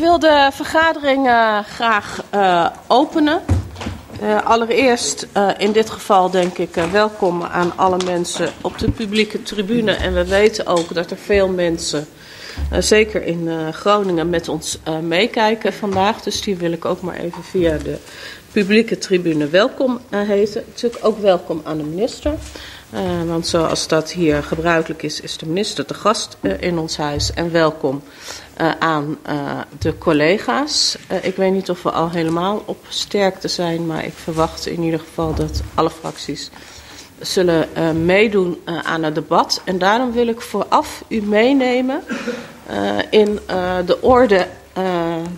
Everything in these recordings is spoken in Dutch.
wil de vergadering uh, graag uh, openen. Uh, allereerst in dit geval denk ik welkom aan alle mensen op de publieke tribune. En we weten ook dat er veel mensen, zeker in Groningen, met ons meekijken vandaag. Dus die wil ik ook maar even via de publieke tribune welkom heten. Natuurlijk ook welkom aan de minister. Want zoals dat hier gebruikelijk is, is de minister de gast in ons huis. En welkom uh, aan de collega's. ik weet niet of we al helemaal op sterkte zijn, maar ik verwacht in ieder geval dat alle fracties zullen meedoen aan het debat. En daarom wil ik vooraf u meenemen in de orde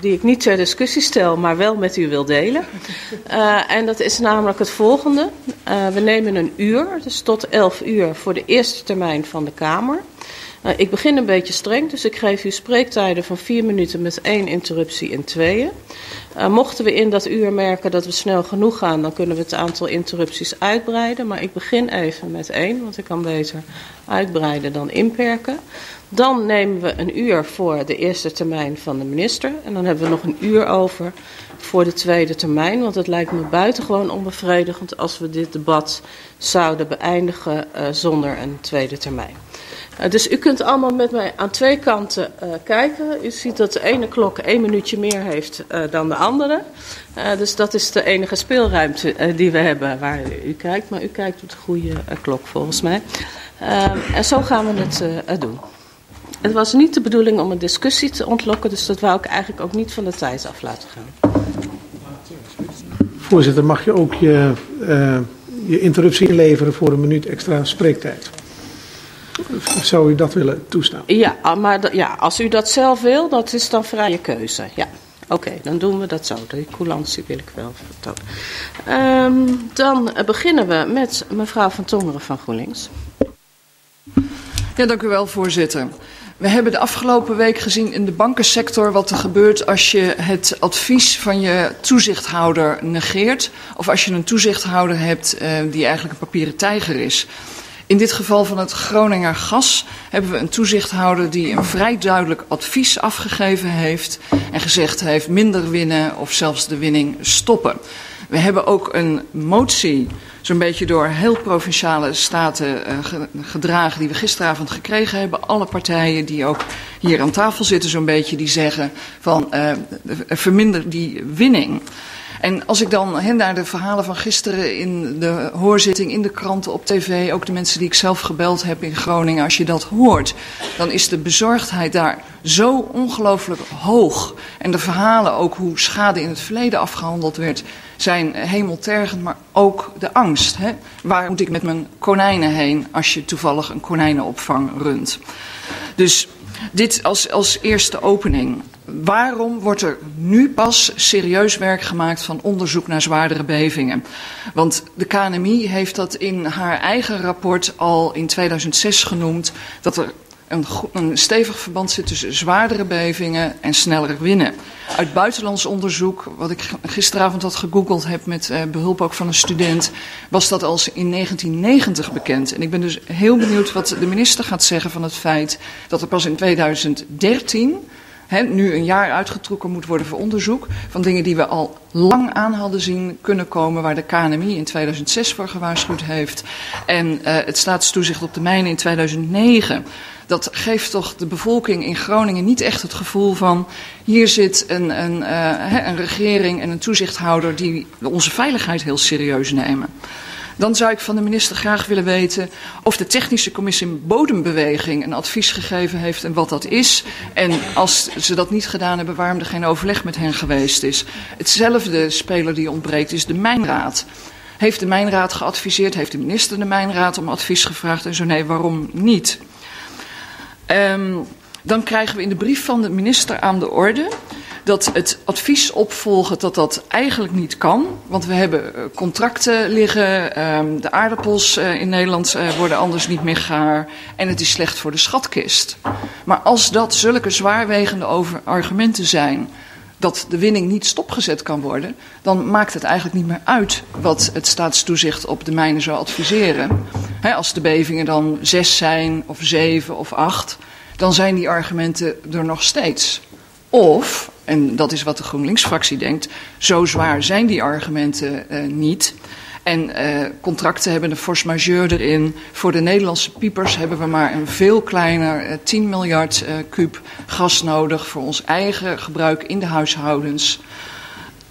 die ik niet ter discussie stel, maar wel met u wil delen. En dat is namelijk het volgende. We nemen een uur, dus tot 11 uur voor de eerste termijn van de Kamer. Ik begin een beetje streng, dus ik geef u spreektijden van vier minuten met één interruptie in tweeën. mochten we in dat uur merken dat we snel genoeg gaan, dan kunnen we het aantal interrupties uitbreiden. Maar ik begin even met één, want ik kan beter uitbreiden dan inperken. Dan nemen we een uur voor de eerste termijn van de minister. En dan hebben we nog een uur over voor de tweede termijn. Want het lijkt me buitengewoon onbevredigend als we dit debat zouden beëindigen uh, zonder een tweede termijn. Uh, dus u kunt allemaal met mij aan twee kanten uh, kijken. U ziet dat de ene klok één minuutje meer heeft dan de andere. dus dat is de enige speelruimte die we hebben waar u kijkt. Maar u kijkt op de goede klok volgens mij. en zo gaan we het doen. Het was niet de bedoeling om een discussie te ontlokken, dus dat wou ik eigenlijk ook niet van de tijd af laten gaan. Voorzitter, mag je ook je, je interruptie inleveren voor een minuut extra spreektijd? Zou u dat willen toestaan? Ja, ah, maar ja, als u dat zelf wil, dat is dan vrije keuze. Ja, oké, okay, dan doen we dat zo. De coulantie wil ik wel vertonen. Um, dan beginnen we met mevrouw Van Tongeren van GroenLinks. Ja, dank u wel, voorzitter. We hebben de afgelopen week gezien in de bankensector wat er gebeurt als je het advies van je toezichthouder negeert. Of als je een toezichthouder hebt uh, die eigenlijk een papieren tijger is. In dit geval van het Groninger Gas hebben we een toezichthouder die een vrij duidelijk advies afgegeven heeft en gezegd heeft minder winnen of zelfs de winning stoppen. We hebben ook een motie zo'n beetje door heel provinciale staten uh, gedragen die we gisteravond gekregen hebben. Alle partijen die ook hier aan tafel zitten zo'n beetje, die zeggen van uh, verminder die winning. En als ik dan he, naar de verhalen van gisteren in de hoorzitting in de kranten op tv, ook de mensen die ik zelf gebeld heb in Groningen, als je dat hoort, dan is de bezorgdheid daar zo ongelooflijk hoog. En de verhalen ook hoe schade in het verleden afgehandeld werd, zijn hemeltergend, maar ook de angst. Hè? Waar moet ik met mijn konijnen heen als je toevallig een konijnenopvang runt? Dus dit als, als eerste opening. Waarom wordt er nu pas serieus werk gemaakt van onderzoek naar zwaardere bevingen? Want de KNMI heeft dat in haar eigen rapport al in 2006 genoemd, dat er een, een stevig verband zit tussen zwaardere bevingen en sneller winnen. Uit buitenlands onderzoek, wat ik gisteravond had gegoogeld heb met uh, behulp ook van een student, was dat al in 1990 bekend. En ik ben dus heel benieuwd wat de minister gaat zeggen van het feit dat er pas in 2013 He, nu een jaar uitgetrokken moet worden voor onderzoek van dingen die we al lang aan hadden zien kunnen komen, waar de KNMI in 2006 voor gewaarschuwd heeft en uh, het staatstoezicht op de mijnen in 2009 dat geeft toch de bevolking in Groningen niet echt het gevoel van hier zit een, een, uh, een regering en een toezichthouder die onze veiligheid heel serieus nemen. Dan zou ik van de minister graag willen weten of de technische commissie bodembeweging een advies gegeven heeft en wat dat is. En als ze dat niet gedaan hebben, waarom er geen overleg met hen geweest is. Hetzelfde speler die ontbreekt is de Mijnraad. Heeft de Mijnraad geadviseerd, heeft de minister de Mijnraad om advies gevraagd en zo nee, waarom niet? Um, dan krijgen we in de brief van de minister aan de orde dat het advies opvolgen dat dat eigenlijk niet kan. Want we hebben eh, contracten liggen, um, de aardappels uh, in Nederland uh, worden anders niet meer gaar en het is slecht voor de schatkist. Maar als dat zulke zwaarwegende over argumenten zijn dat de winning niet stopgezet kan worden, dan maakt het eigenlijk niet meer uit wat het staatstoezicht op de mijnen zou adviseren. Als de bevingen dan zes zijn, of zeven of acht, dan zijn die argumenten er nog steeds. Of en dat is wat de GroenLinks-fractie denkt, zo zwaar zijn die argumenten uh, niet. En uh, contracten hebben een force majeure erin. Voor de Nederlandse piepers hebben we maar een veel kleiner uh, 10 miljard uh, kuub gas nodig voor ons eigen gebruik in de huishoudens.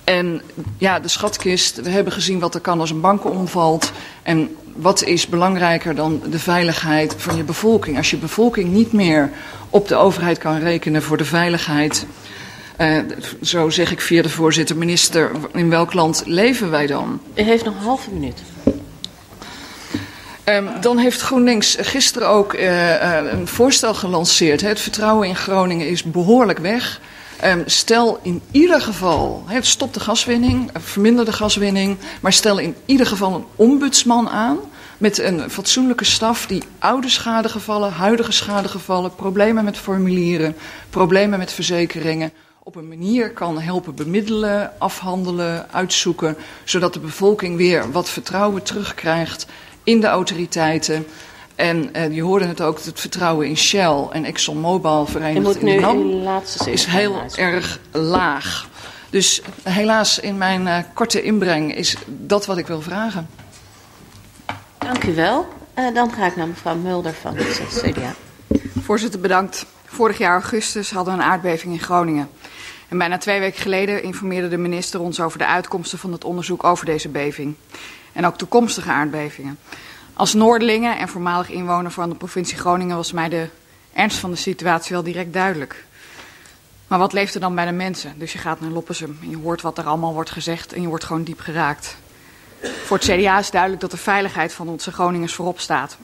En ja, de schatkist, we hebben gezien wat er kan als een bank omvalt. En wat is belangrijker dan de veiligheid van je bevolking? Als je bevolking niet meer op de overheid kan rekenen voor de veiligheid. Uh, zo zeg ik via de voorzitter, minister, in welk land leven wij dan? U heeft nog een halve minuut. Um, dan heeft GroenLinks gisteren ook uh, een voorstel gelanceerd. Het vertrouwen in Groningen is behoorlijk weg. Um, stel in ieder geval, he, stop de gaswinning, verminder de gaswinning, maar stel in ieder geval een ombudsman aan met een fatsoenlijke staf die oude schadegevallen, huidige schadegevallen, problemen met formulieren, problemen met verzekeringen op een manier kan helpen bemiddelen, afhandelen, uitzoeken, zodat de bevolking weer wat vertrouwen terugkrijgt in de autoriteiten. En uh, je hoorde het ook, het vertrouwen in Shell en ExxonMobil verenigd in de NAM is heel erg laag. Dus helaas in mijn uh, korte inbreng is dat wat ik wil vragen. Dank u wel. Uh, dan ga ik naar mevrouw Mulder van het CDA. Voorzitter, bedankt. Vorig jaar augustus hadden we een aardbeving in Groningen. En bijna twee weken geleden informeerde de minister ons over de uitkomsten van het onderzoek over deze beving. En ook toekomstige aardbevingen. Als Noordelingen en voormalig inwoner van de provincie Groningen was mij de ernst van de situatie wel direct duidelijk. Maar wat leeft er dan bij de mensen? Dus je gaat naar Loppersum en je hoort wat er allemaal wordt gezegd en je wordt gewoon diep geraakt. Voor het CDA is duidelijk dat de veiligheid van onze Groningers voorop staat.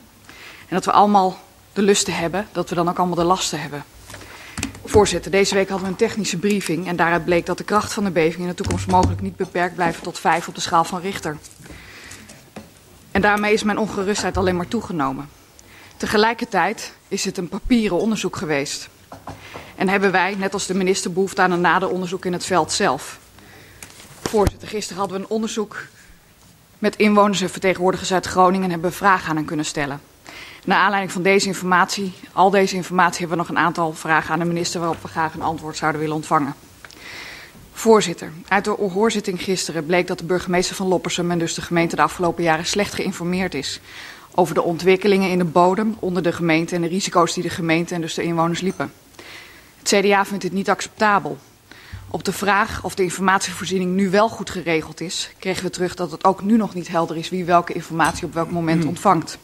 En dat we allemaal de lusten hebben, dat we dan ook allemaal de lasten hebben. Voorzitter, deze week hadden we een technische briefing en daaruit bleek dat de kracht van de beving in de toekomst mogelijk niet beperkt blijft tot 5 op de schaal van Richter. En daarmee is mijn ongerustheid alleen maar toegenomen. Tegelijkertijd is het een papieren onderzoek geweest. En hebben wij, net als de minister, behoefte aan een nader onderzoek in het veld zelf. Voorzitter, gisteren hadden we een onderzoek met inwoners en vertegenwoordigers uit Groningen en hebben we vragen aan hen kunnen stellen. Naar aanleiding van deze informatie, al deze informatie, hebben we nog een aantal vragen aan de minister waarop we graag een antwoord zouden willen ontvangen. Voorzitter, uit de hoorzitting gisteren bleek dat de burgemeester van Loppersum en dus de gemeente de afgelopen jaren slecht geïnformeerd is over de ontwikkelingen in de bodem onder de gemeente en de risico's die de gemeente en dus de inwoners liepen. Het CDA vindt dit niet acceptabel. Op de vraag of de informatievoorziening nu wel goed geregeld is, kregen we terug dat het ook nu nog niet helder is wie welke informatie op welk moment ontvangt.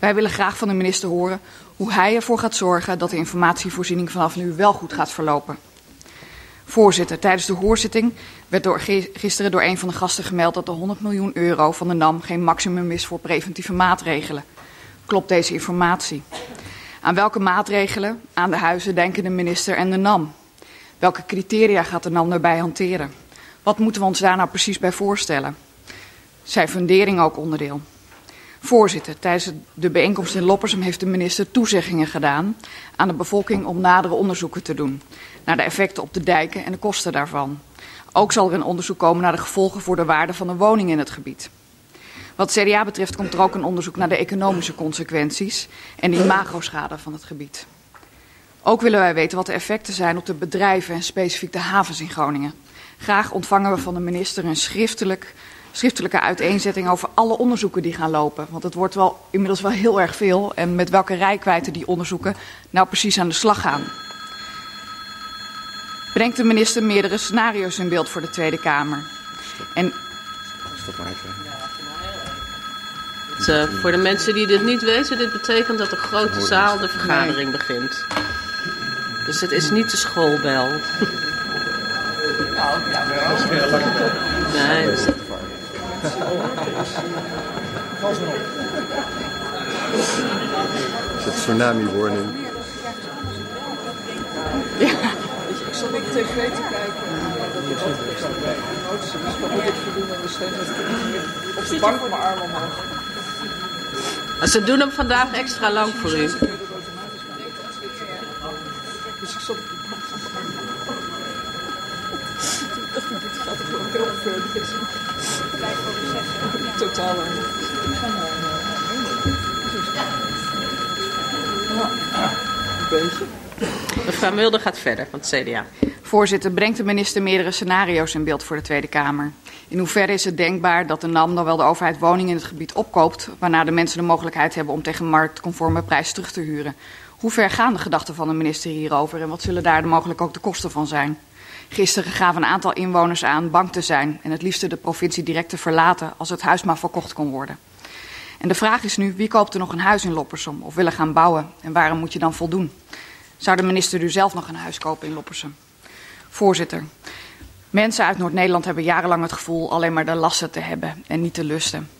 Wij willen graag van de minister horen hoe hij ervoor gaat zorgen dat de informatievoorziening vanaf nu wel goed gaat verlopen. Voorzitter, tijdens de hoorzitting werd gisteren door een van de gasten gemeld dat de 100 miljoen euro van de NAM geen maximum is voor preventieve maatregelen. Klopt deze informatie? Aan welke maatregelen aan de huizen denken de minister en de NAM? Welke criteria gaat de NAM daarbij hanteren? Wat moeten we ons daar nou precies bij voorstellen? Zijn fundering ook onderdeel? Voorzitter, tijdens de bijeenkomst in Loppersum heeft de minister toezeggingen gedaan aan de bevolking om nadere onderzoeken te doen naar de effecten op de dijken en de kosten daarvan. Ook zal er een onderzoek komen naar de gevolgen voor de waarde van de woning in het gebied. Wat CDA betreft komt er ook een onderzoek naar de economische consequenties en de imagoschade van het gebied. Ook willen wij weten wat de effecten zijn op de bedrijven en specifiek de havens in Groningen. Graag ontvangen we van de minister een schriftelijk schriftelijke uiteenzetting over alle onderzoeken die gaan lopen. Want het wordt wel inmiddels wel heel erg veel. En met welke rijkwijde die onderzoeken nou precies aan de slag gaan. Brengt de minister meerdere scenario's in beeld voor de Tweede Kamer. En... Stop maar even. Uh, voor de mensen die dit niet weten, dit betekent dat de grote zaal de vergadering begint. Dus het is niet de schoolbel. Nou, ja, wel. Nee, dat is is het tsunami warning? Ja, ik zat niet tv te kijken. Dat is wat moet ik verdoen en de Op de bank mijn arm omhoog. Ze doen hem vandaag extra lang voor u. Dus ik zat gaat er gewoon heel ver. Totaal. Een beetje. Mevrouw Mulder gaat verder van het CDA. Voorzitter, brengt de minister meerdere scenario's in beeld voor de Tweede Kamer? In hoeverre is het denkbaar dat de NAM dan wel de overheid woningen in het gebied opkoopt, waarna de mensen de mogelijkheid hebben om tegen marktconforme prijs terug te huren? Hoe ver gaan de gedachten van de minister hierover en wat zullen daar mogelijk ook de kosten van zijn? Gisteren gaven een aantal inwoners aan bang te zijn en het liefste de provincie direct te verlaten als het huis maar verkocht kon worden. En de vraag is nu, wie koopt er nog een huis in Loppersum of willen gaan bouwen en waarom moet je dan voldoen? Zou de minister nu zelf nog een huis kopen in Loppersum? Voorzitter, mensen uit Noord-Nederland hebben jarenlang het gevoel alleen maar de lasten te hebben en niet de lusten.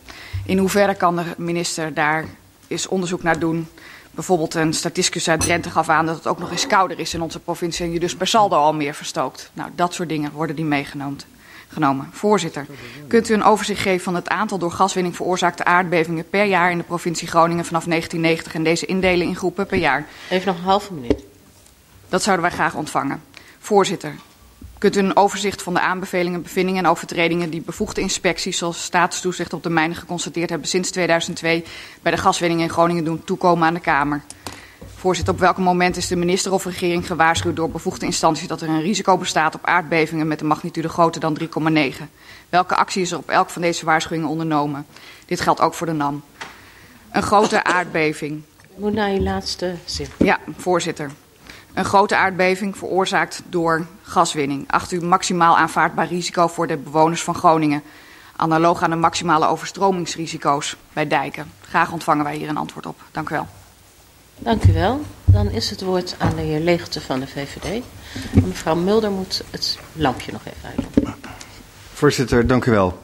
In hoeverre kan de minister daar eens onderzoek naar doen? Bijvoorbeeld een statisticus uit Drenthe gaf aan dat het ook nog eens kouder is in onze provincie en je dus per saldo al meer verstookt. Nou, dat soort dingen worden die meegenomen. Genomen. Voorzitter, kunt u een overzicht geven van het aantal door gaswinning veroorzaakte aardbevingen per jaar in de provincie Groningen vanaf 1990 en deze indelen in groepen per jaar? Even nog een halve minuut. Dat zouden wij graag ontvangen. Voorzitter, kunt u een overzicht van de aanbevelingen, bevindingen en overtredingen die bevoegde inspecties zoals staatstoezicht op de mijnen geconstateerd hebben sinds 2002 bij de gaswinning in Groningen doen toekomen aan de Kamer? Voorzitter, op welk moment is de minister of regering gewaarschuwd door bevoegde instanties dat er een risico bestaat op aardbevingen met een magnitude groter dan 3,9? Welke actie is er op elk van deze waarschuwingen ondernomen? Dit geldt ook voor de NAM. Een grote aardbeving. Moet naar je laatste zin. Ja, voorzitter. Een grote aardbeving veroorzaakt door gaswinning. Acht u maximaal aanvaardbaar risico voor de bewoners van Groningen. Analoog aan de maximale overstromingsrisico's bij dijken. Graag ontvangen wij hier een antwoord op. Dank u wel. Dank u wel. Dan is het woord aan de heer Leegte van de VVD. Mevrouw Mulder moet het lampje nog even uitdoen. Voorzitter, dank u wel.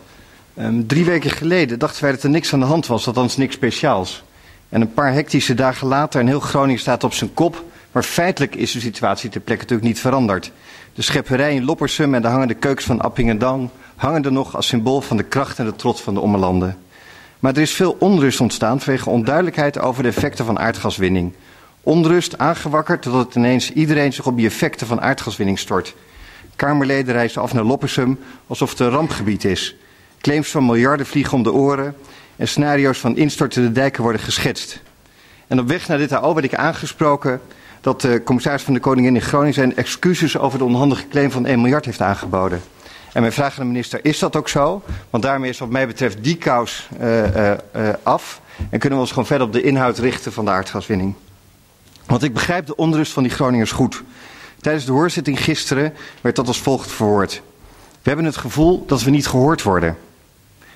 Um, drie weken geleden dachten wij dat er niks aan de hand was, althans niks speciaals. En een paar hectische dagen later en heel Groningen staat op zijn kop maar feitelijk is de situatie ter plekke natuurlijk niet veranderd. De schepperij in Loppersum en de hangende keukens van Appingedam hangen er nog als symbool van de kracht en de trots van de ommelanden. Maar er is veel onrust ontstaan vanwege onduidelijkheid over de effecten van aardgaswinning. Onrust aangewakkerd totdat ineens iedereen zich op die effecten van aardgaswinning stort. Kamerleden reizen af naar Loppersum alsof het een rampgebied is. Claims van miljarden vliegen om de oren en scenario's van instortende dijken worden geschetst. En op weg naar dit AO werd ik aangesproken dat de commissaris van de Koningin in Groningen zijn excuses over de onhandige claim van 1 miljard heeft aangeboden. En mijn vraag aan de minister, is dat ook zo? Want daarmee is wat mij betreft die kous uh, uh, uh, af. En kunnen we ons gewoon verder op de inhoud richten van de aardgaswinning. Want ik begrijp de onrust van die Groningers goed. Tijdens de hoorzitting gisteren werd dat als volgt verwoord. We hebben het gevoel dat we niet gehoord worden.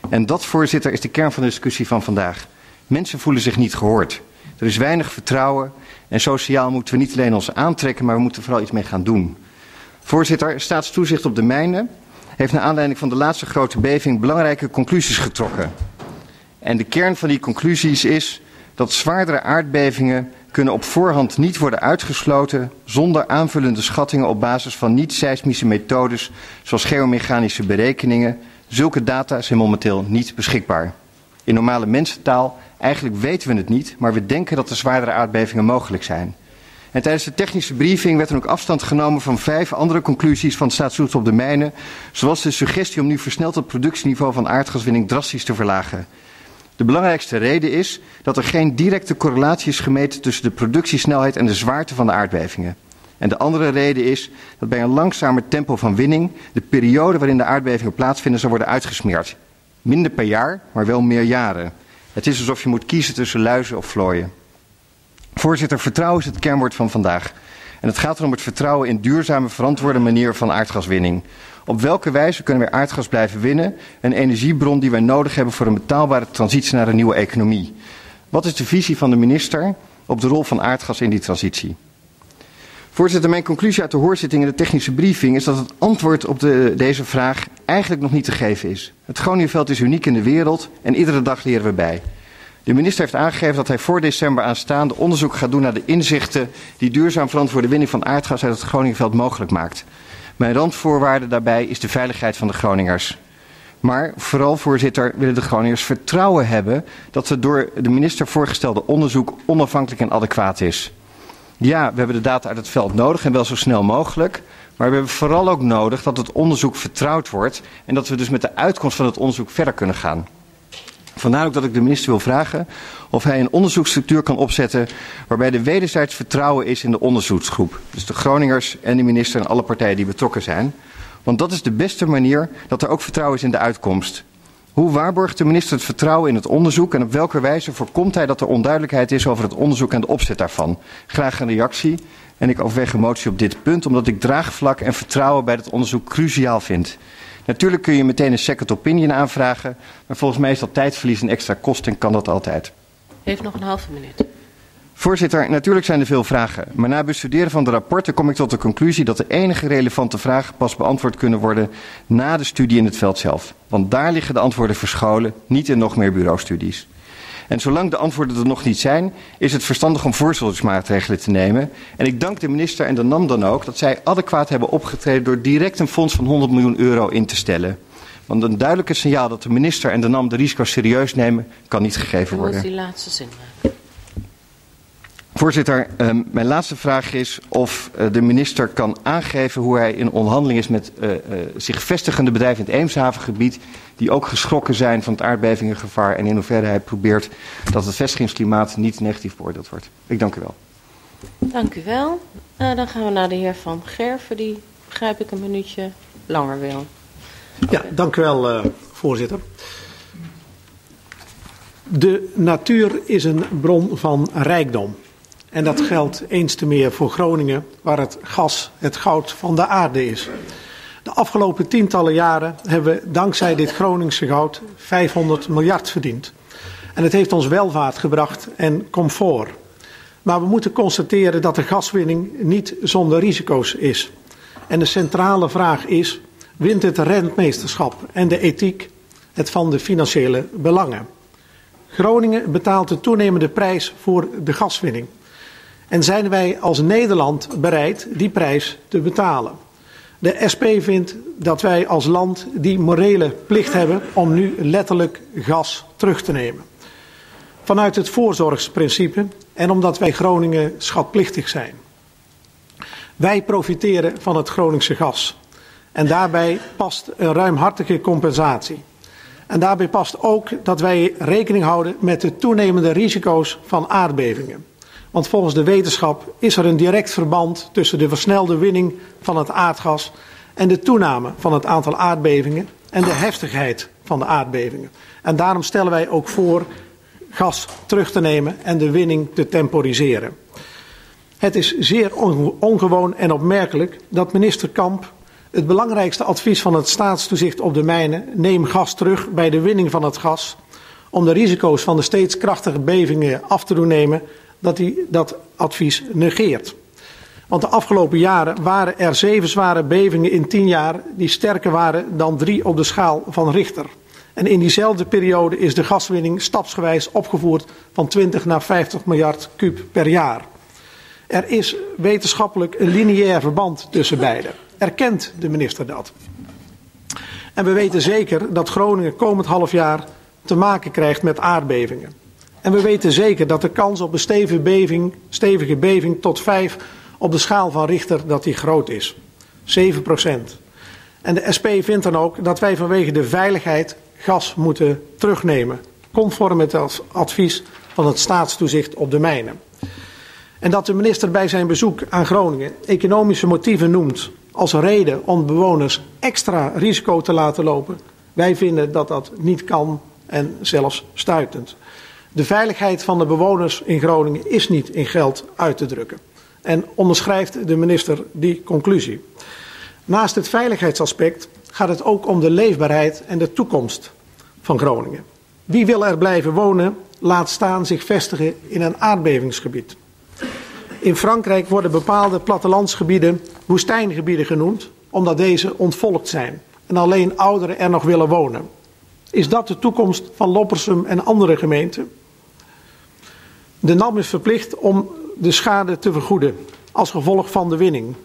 En dat, voorzitter, is de kern van de discussie van vandaag. Mensen voelen zich niet gehoord. Er is weinig vertrouwen en sociaal moeten we niet alleen ons aantrekken, maar we moeten vooral iets mee gaan doen. Voorzitter, staatstoezicht op de mijnen heeft naar aanleiding van de laatste grote beving belangrijke conclusies getrokken. En de kern van die conclusies is dat zwaardere aardbevingen kunnen op voorhand niet worden uitgesloten zonder aanvullende schattingen op basis van niet-seismische methodes zoals geomechanische berekeningen. Zulke data zijn momenteel niet beschikbaar. In normale mensentaal Eigenlijk weten we het niet, maar we denken dat er zwaardere aardbevingen mogelijk zijn. En tijdens de technische briefing werd er ook afstand genomen van vijf andere conclusies van staatstoezicht op de mijnen, zoals de suggestie om nu versneld het productieniveau van aardgaswinning drastisch te verlagen. De belangrijkste reden is dat er geen directe correlatie is gemeten tussen de productiesnelheid en de zwaarte van de aardbevingen. En de andere reden is dat bij een langzamer tempo van winning de periode waarin de aardbevingen plaatsvinden zal worden uitgesmeerd. Minder per jaar, maar wel meer jaren. Het is alsof je moet kiezen tussen luizen of vlooien. Voorzitter, vertrouwen is het kernwoord van vandaag. En het gaat erom het vertrouwen in duurzame, verantwoorde manier van aardgaswinning. Op welke wijze kunnen we aardgas blijven winnen? Een energiebron die wij nodig hebben voor een betaalbare transitie naar een nieuwe economie. Wat is de visie van de minister op de rol van aardgas in die transitie? Voorzitter, mijn conclusie uit de hoorzitting en de technische briefing is dat het antwoord op de, deze vraag eigenlijk nog niet te geven is. Het Groningenveld is uniek in de wereld en iedere dag leren we bij. De minister heeft aangegeven dat hij voor december aanstaande onderzoek gaat doen naar de inzichten die duurzaam verantwoorde winning van aardgas uit het Groningenveld mogelijk maakt. Mijn randvoorwaarde daarbij is de veiligheid van de Groningers. Maar vooral, voorzitter, willen de Groningers vertrouwen hebben dat het door de minister voorgestelde onderzoek onafhankelijk en adequaat is. Ja, we hebben de data uit het veld nodig en wel zo snel mogelijk. Maar we hebben vooral ook nodig dat het onderzoek vertrouwd wordt en dat we dus met de uitkomst van het onderzoek verder kunnen gaan. Vandaar ook dat ik de minister wil vragen of hij een onderzoeksstructuur kan opzetten waarbij de wederzijds vertrouwen is in de onderzoeksgroep. Dus de Groningers en de minister en alle partijen die betrokken zijn. Want dat is de beste manier dat er ook vertrouwen is in de uitkomst. Hoe waarborgt de minister het vertrouwen in het onderzoek en op welke wijze voorkomt hij dat er onduidelijkheid is over het onderzoek en de opzet daarvan? Graag een reactie en ik overweeg een motie op dit punt omdat ik draagvlak en vertrouwen bij het onderzoek cruciaal vind. Natuurlijk kun je meteen een second opinion aanvragen, maar volgens mij is dat tijdverlies en extra kosten en kan dat altijd. Heeft nog een halve minuut. Voorzitter, natuurlijk zijn er veel vragen, maar na bestuderen van de rapporten kom ik tot de conclusie dat de enige relevante vragen pas beantwoord kunnen worden na de studie in het veld zelf. Want daar liggen de antwoorden verscholen, niet in nog meer bureaustudies. En zolang de antwoorden er nog niet zijn, is het verstandig om voorzorgsmaatregelen te nemen. En ik dank de minister en de NAM dan ook dat zij adequaat hebben opgetreden door direct een fonds van 100 miljoen euro in te stellen. Want een duidelijke signaal dat de minister en de NAM de risico's serieus nemen, kan niet gegeven moet worden. die laatste zin maken. Voorzitter, ehm, mijn laatste vraag is of eh, de minister kan aangeven hoe hij in onderhandeling is met eh, eh, zich vestigende bedrijven in het Eemshavengebied, die ook geschrokken zijn van het aardbevingengevaar en in hoeverre hij probeert dat het vestigingsklimaat niet negatief beoordeeld wordt. Ik dank u wel. Dank u wel. Eh, dan gaan we naar de heer Van Gerven, die begrijp ik een minuutje langer wil. Ja, dank u wel, eh, voorzitter. De natuur is een bron van rijkdom. En dat geldt eens te meer voor Groningen, waar het gas het goud van de aarde is. De afgelopen tientallen jaren hebben we dankzij dit Groningse goud 500 miljard verdiend. En het heeft ons welvaart gebracht en comfort. Maar we moeten constateren dat de gaswinning niet zonder risico's is. En de centrale vraag is: wint het rentmeesterschap en de ethiek het van de financiële belangen? Groningen betaalt de toenemende prijs voor de gaswinning. En zijn wij als Nederland bereid die prijs te betalen? De SP vindt dat wij als land die morele plicht hebben om nu letterlijk gas terug te nemen. Vanuit het voorzorgsprincipe en omdat wij Groningen schatplichtig zijn. Wij profiteren van het Groningse gas. En daarbij past een ruimhartige compensatie. En daarbij past ook dat wij rekening houden met de toenemende risico's van aardbevingen. Want volgens de wetenschap is er een direct verband tussen de versnelde winning van het aardgas en de toename van het aantal aardbevingen en de heftigheid van de aardbevingen. En daarom stellen wij ook voor gas terug te nemen en de winning te temporiseren. Het is zeer onge- ongewoon en opmerkelijk dat minister Kamp het belangrijkste advies van het staatstoezicht op de mijnen, neem gas terug bij de winning van het gas, om de risico's van de steeds krachtige bevingen af te doen nemen, dat hij dat advies negeert. Want de afgelopen jaren waren er zeven zware bevingen in tien jaar die sterker waren dan drie op de schaal van Richter. En in diezelfde periode is de gaswinning stapsgewijs opgevoerd van 20 naar 50 miljard kuub per jaar. Er is wetenschappelijk een lineair verband tussen beide. Erkent de minister dat? En we weten zeker dat Groningen komend half jaar te maken krijgt met aardbevingen. En we weten zeker dat de kans op een stevige beving, stevige beving tot 5 op de schaal van Richter dat die groot is. 7 procent. En de SP vindt dan ook dat wij vanwege de veiligheid gas moeten terugnemen. Conform het advies van het staatstoezicht op de mijnen. En dat de minister bij zijn bezoek aan Groningen economische motieven noemt als reden om bewoners extra risico te laten lopen. Wij vinden dat dat niet kan en zelfs stuitend. De veiligheid van de bewoners in Groningen is niet in geld uit te drukken. En onderschrijft de minister die conclusie. Naast het veiligheidsaspect gaat het ook om de leefbaarheid en de toekomst van Groningen. Wie wil er blijven wonen, laat staan zich vestigen in een aardbevingsgebied. In Frankrijk worden bepaalde plattelandsgebieden woestijngebieden genoemd, omdat deze ontvolkt zijn en alleen ouderen er nog willen wonen. Is dat de toekomst van Loppersum en andere gemeenten? De NAM is verplicht om de schade te vergoeden als gevolg van de winning.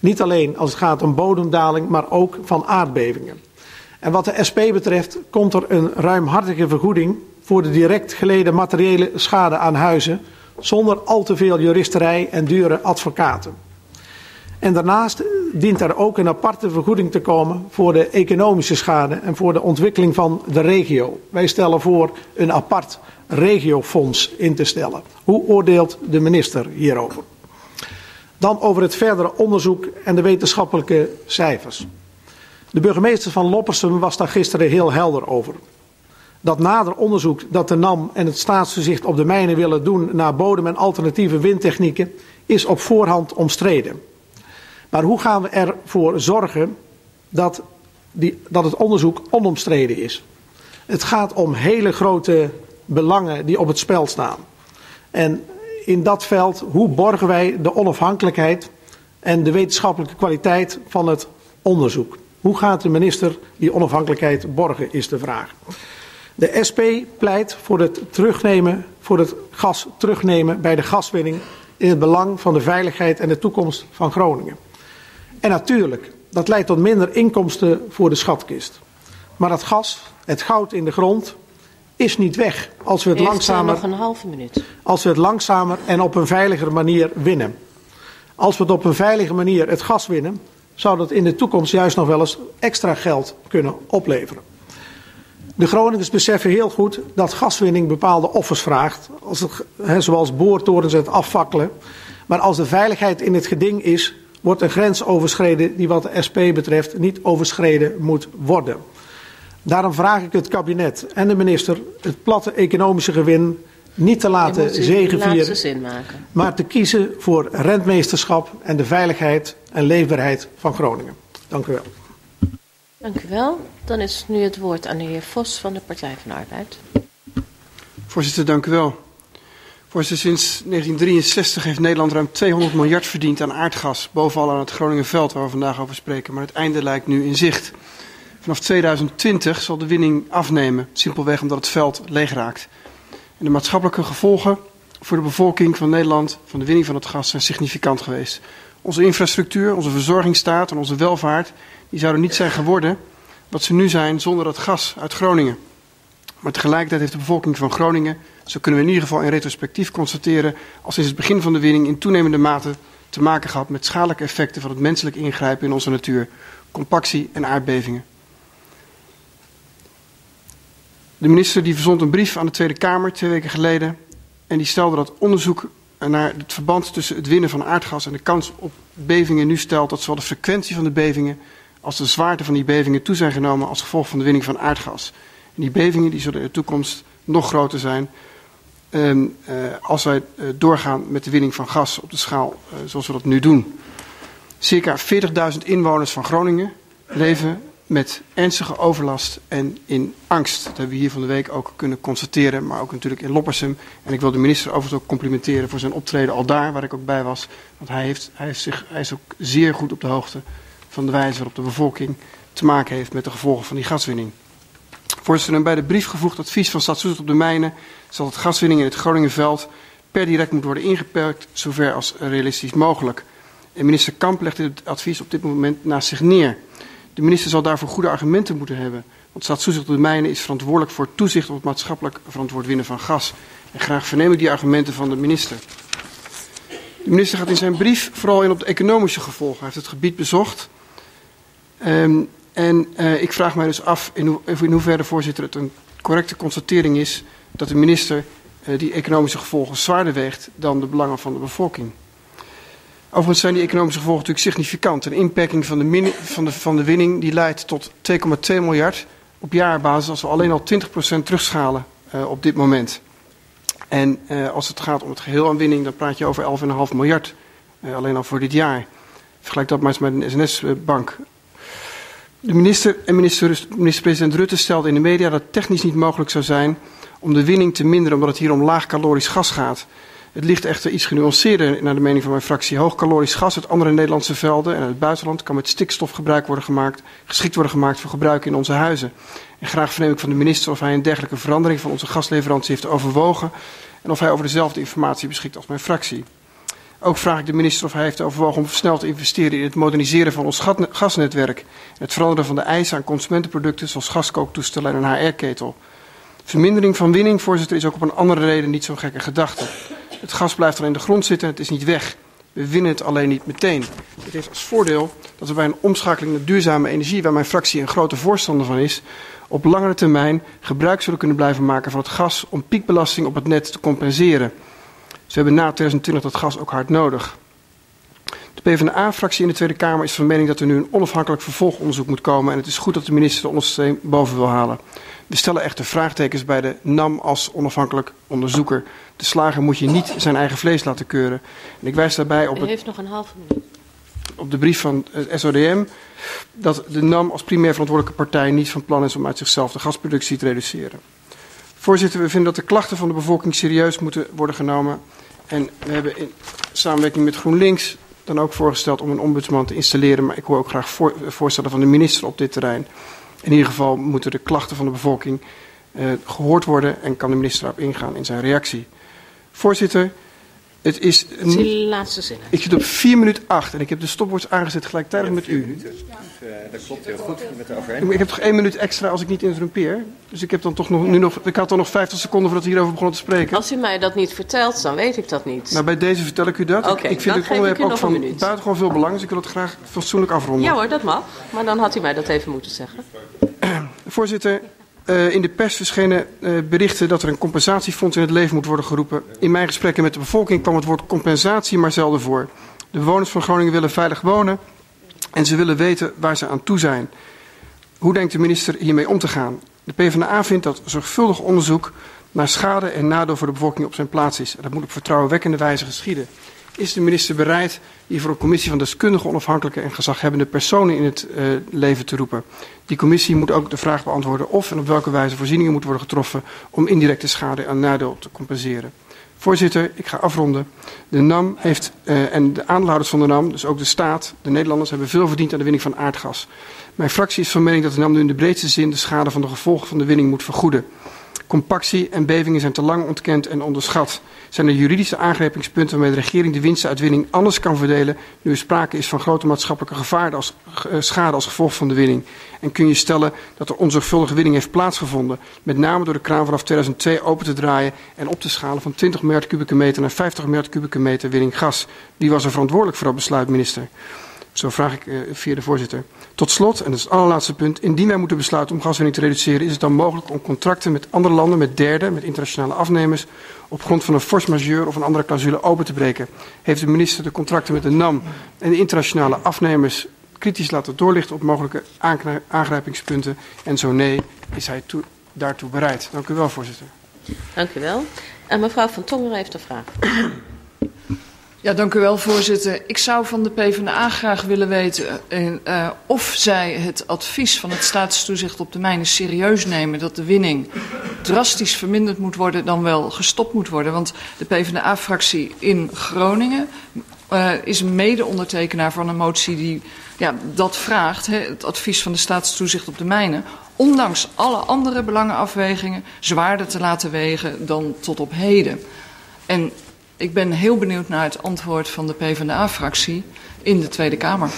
Niet alleen als het gaat om bodemdaling, maar ook van aardbevingen. En wat de SP betreft komt er een ruimhartige vergoeding voor de direct geleden materiële schade aan huizen, zonder al te veel juristerij en dure advocaten. En daarnaast dient er ook een aparte vergoeding te komen voor de economische schade en voor de ontwikkeling van de regio. Wij stellen voor een apart regiofonds in te stellen. Hoe oordeelt de minister hierover? Dan over het verdere onderzoek en de wetenschappelijke cijfers. De burgemeester van Loppersum was daar gisteren heel helder over. Dat nader onderzoek dat de NAM en het staatsgezicht op de mijnen willen doen naar bodem- en alternatieve windtechnieken is op voorhand omstreden. Maar hoe gaan we ervoor zorgen dat, die, dat het onderzoek onomstreden is? Het gaat om hele grote belangen die op het spel staan. En in dat veld, hoe borgen wij de onafhankelijkheid en de wetenschappelijke kwaliteit van het onderzoek? Hoe gaat de minister die onafhankelijkheid borgen, is de vraag. De SP pleit voor het terugnemen, voor het gas terugnemen bij de gaswinning in het belang van de veiligheid en de toekomst van Groningen. En natuurlijk, dat leidt tot minder inkomsten voor de schatkist. Maar dat gas, het goud in de grond, is niet weg als we het langzamer. nog een halve minuut. Als we het langzamer en op een veiligere manier winnen. Als we het op een veilige manier het gas winnen, zou dat in de toekomst juist nog wel eens extra geld kunnen opleveren. De Groningers beseffen heel goed dat gaswinning bepaalde offers vraagt, als het, he, zoals boortorens en het afvakkelen. Maar als de veiligheid in het geding is, wordt een grens overschreden die wat de SP betreft niet overschreden moet worden. Daarom vraag ik het kabinet en de minister het platte economische gewin niet te laten zegevieren, maar te kiezen voor rentmeesterschap en de veiligheid en leefbaarheid van Groningen. Dank u wel. Dank u wel. Dan is nu het woord aan de heer Vos van de Partij van de Arbeid. Voorzitter, dank u wel. Voorzitter, sinds 1963 heeft Nederland ruim 200 miljard verdiend aan aardgas, bovenal aan het Groningenveld waar we vandaag over spreken. Maar het einde lijkt nu in zicht. Vanaf 2020 zal de winning afnemen, simpelweg omdat het veld leeg raakt. En de maatschappelijke gevolgen voor de bevolking van Nederland van de winning van het gas zijn significant geweest. Onze infrastructuur, onze verzorgingsstaat en onze welvaart die zouden niet zijn geworden wat ze nu zijn zonder dat gas uit Groningen. Maar tegelijkertijd heeft de bevolking van Groningen, zo kunnen we in ieder geval in retrospectief constateren, al sinds het begin van de winning in toenemende mate te maken gehad met schadelijke effecten van het menselijk ingrijpen in onze natuur, compactie en aardbevingen. De minister die verzond een brief aan de Tweede Kamer twee weken geleden en die stelde dat onderzoek naar het verband tussen het winnen van aardgas en de kans op bevingen nu stelt dat zowel de frequentie van de bevingen als de zwaarte van die bevingen toe zijn genomen als gevolg van de winning van aardgas. En die bevingen die zullen in de toekomst nog groter zijn um, uh, als wij uh, doorgaan met de winning van gas op de schaal uh, zoals we dat nu doen. Circa 40.000 inwoners van Groningen leven met ernstige overlast en in angst. Dat hebben we hier van de week ook kunnen constateren, maar ook natuurlijk in Loppersum. En ik wil de minister overigens ook complimenteren voor zijn optreden al daar, waar ik ook bij was. Want hij, heeft, hij, heeft zich, hij is ook zeer goed op de hoogte van de wijze waarop de bevolking te maken heeft met de gevolgen van die gaswinning. Voorzitter, een bij de brief gevoegd advies van Stadsoest op de mijnen zal het gaswinning in het Groningenveld per direct moet worden ingeperkt, zover als realistisch mogelijk. En minister Kamp legt dit advies op dit moment naast zich neer. De minister zal daarvoor goede argumenten moeten hebben. Want Stadstoezicht op de is verantwoordelijk voor toezicht op het maatschappelijk verantwoord winnen van gas. En graag verneem ik die argumenten van de minister. De minister gaat in zijn brief vooral in op de economische gevolgen. Hij heeft het gebied bezocht. Um, en uh, ik vraag mij dus af in, ho in hoeverre, voorzitter, het een correcte constatering is dat de minister uh, die economische gevolgen zwaarder weegt dan de belangen van de bevolking. Overigens zijn die economische gevolgen natuurlijk significant. Een inperking van de, van de, van de winning die leidt tot 2,2 miljard op jaarbasis als we alleen al 20% terugschalen uh, op dit moment. En uh, als het gaat om het geheel aan winning, dan praat je over 11,5 miljard uh, alleen al voor dit jaar. Vergelijk dat maar eens met een SNS-bank. De minister en minister-president Rutte stelde in de media dat het technisch niet mogelijk zou zijn om de winning te minderen omdat het hier om laagcalorisch gas gaat. Het ligt echter iets genuanceerder naar de mening van mijn fractie. Hoogcalorisch gas uit andere Nederlandse velden en uit het buitenland kan met stikstofgebruik worden gemaakt, geschikt worden gemaakt voor gebruik in onze huizen. En graag verneem ik van de minister of hij een dergelijke verandering van onze gasleverantie heeft overwogen en of hij over dezelfde informatie beschikt als mijn fractie. Ook vraag ik de minister of hij heeft overwogen om versneld te investeren in het moderniseren van ons gasnetwerk. Het veranderen van de eisen aan consumentenproducten zoals gaskooktoestellen en een HR-ketel. Vermindering van winning, voorzitter, is ook op een andere reden niet zo'n gekke gedachte. Het gas blijft al in de grond zitten en het is niet weg. We winnen het alleen niet meteen. Dit heeft als voordeel dat we bij een omschakeling naar duurzame energie, waar mijn fractie een grote voorstander van is, op langere termijn gebruik zullen kunnen blijven maken van het gas om piekbelasting op het net te compenseren. Ze hebben na 2020 dat gas ook hard nodig. De PvdA-fractie in de Tweede Kamer is van mening dat er nu een onafhankelijk vervolgonderzoek moet komen en het is goed dat de minister ondersteuning boven wil halen. We stellen echter vraagtekens bij de NAM als onafhankelijk onderzoeker. De slager moet je niet zijn eigen vlees laten keuren. En ik wijs daarbij op, U het, heeft nog een halve minuut. op de brief van het SODM dat de NAM als primair verantwoordelijke partij niet van plan is om uit zichzelf de gasproductie te reduceren. Voorzitter, we vinden dat de klachten van de bevolking serieus moeten worden genomen. En we hebben in samenwerking met GroenLinks dan ook voorgesteld om een ombudsman te installeren. Maar ik hoor ook graag voor, voorstellen van de minister op dit terrein. In ieder geval moeten de klachten van de bevolking eh, gehoord worden en kan de minister daarop ingaan in zijn reactie. Voorzitter, het is. Die laatste zin. Ik zit op 4 minuten 8 en ik heb de stopwatch aangezet gelijktijdig met u. dat klopt heel goed. Ik heb toch één minuut extra als ik niet interrumpeer. Dus ik heb dan toch nog, nu nog, ik had dan nog 50 seconden voordat we hierover begonnen te spreken. Als u mij dat niet vertelt, dan weet ik dat niet. Nou, bij deze vertel ik u dat. Oké, ik, ik vind dan het onderwerp ook van buitengewoon veel belang, dus ik wil het graag fatsoenlijk afronden. Ja hoor, dat mag. Maar dan had u mij dat even moeten zeggen. Voorzitter, eh, in de pers verschenen eh, berichten dat er een compensatiefonds in het leven moet worden geroepen. In mijn gesprekken met de bevolking kwam het woord compensatie maar zelden voor. De bewoners van Groningen willen veilig wonen en ze willen weten waar ze aan toe zijn. Hoe denkt de minister hiermee om te gaan? De PvdA vindt dat zorgvuldig onderzoek naar schade en nadeel voor de bevolking op zijn plaats is. Dat moet op vertrouwenwekkende wijze geschieden. Is de minister bereid hiervoor een commissie van deskundige, onafhankelijke en gezaghebbende personen in het uh, leven te roepen? Die commissie moet ook de vraag beantwoorden of en op welke wijze voorzieningen moeten worden getroffen om indirecte schade en nadeel te compenseren. Voorzitter, ik ga afronden. De NAM heeft, uh, en de aandeelhouders van de NAM, dus ook de staat, de Nederlanders, hebben veel verdiend aan de winning van aardgas. Mijn fractie is van mening dat de NAM nu in de breedste zin de schade van de gevolgen van de winning moet vergoeden. Compactie en bevingen zijn te lang ontkend en onderschat. Zijn er juridische aangrijpingspunten waarmee de regering de winstuitwinning anders kan verdelen, nu er sprake is van grote maatschappelijke gevaar als, uh, schade als gevolg van de winning? En kun je stellen dat er onzorgvuldige winning heeft plaatsgevonden, met name door de kraan vanaf 2002 open te draaien en op te schalen van 20 miljard kubieke meter naar 50 miljard kubieke meter winning gas? Wie was er verantwoordelijk voor dat besluit, minister? Zo vraag ik uh, via de voorzitter. Tot slot, en dat is het allerlaatste punt, indien wij moeten besluiten om gaswinning te reduceren, is het dan mogelijk om contracten met andere landen, met derden, met internationale afnemers, op grond van een force majeure of een andere clausule open te breken? Heeft de minister de contracten met de NAM en de internationale afnemers kritisch laten doorlichten op mogelijke aangrijpingspunten? En zo nee, is hij toe, daartoe bereid? Dank u wel, voorzitter. Dank u wel. En mevrouw Van Tongeren heeft een vraag. Ja, dank u wel, voorzitter. Ik zou van de PvdA graag willen weten uh, of zij het advies van het staatstoezicht op de mijnen serieus nemen dat de winning drastisch verminderd moet worden dan wel gestopt moet worden. Want de PvdA-fractie in Groningen uh, is mede-ondertekenaar van een motie die ja, dat vraagt, hè, het advies van de staatstoezicht op de mijnen, ondanks alle andere belangenafwegingen zwaarder te laten wegen dan tot op heden. En ik ben heel benieuwd naar het antwoord van de PvdA-fractie in de Tweede Kamer.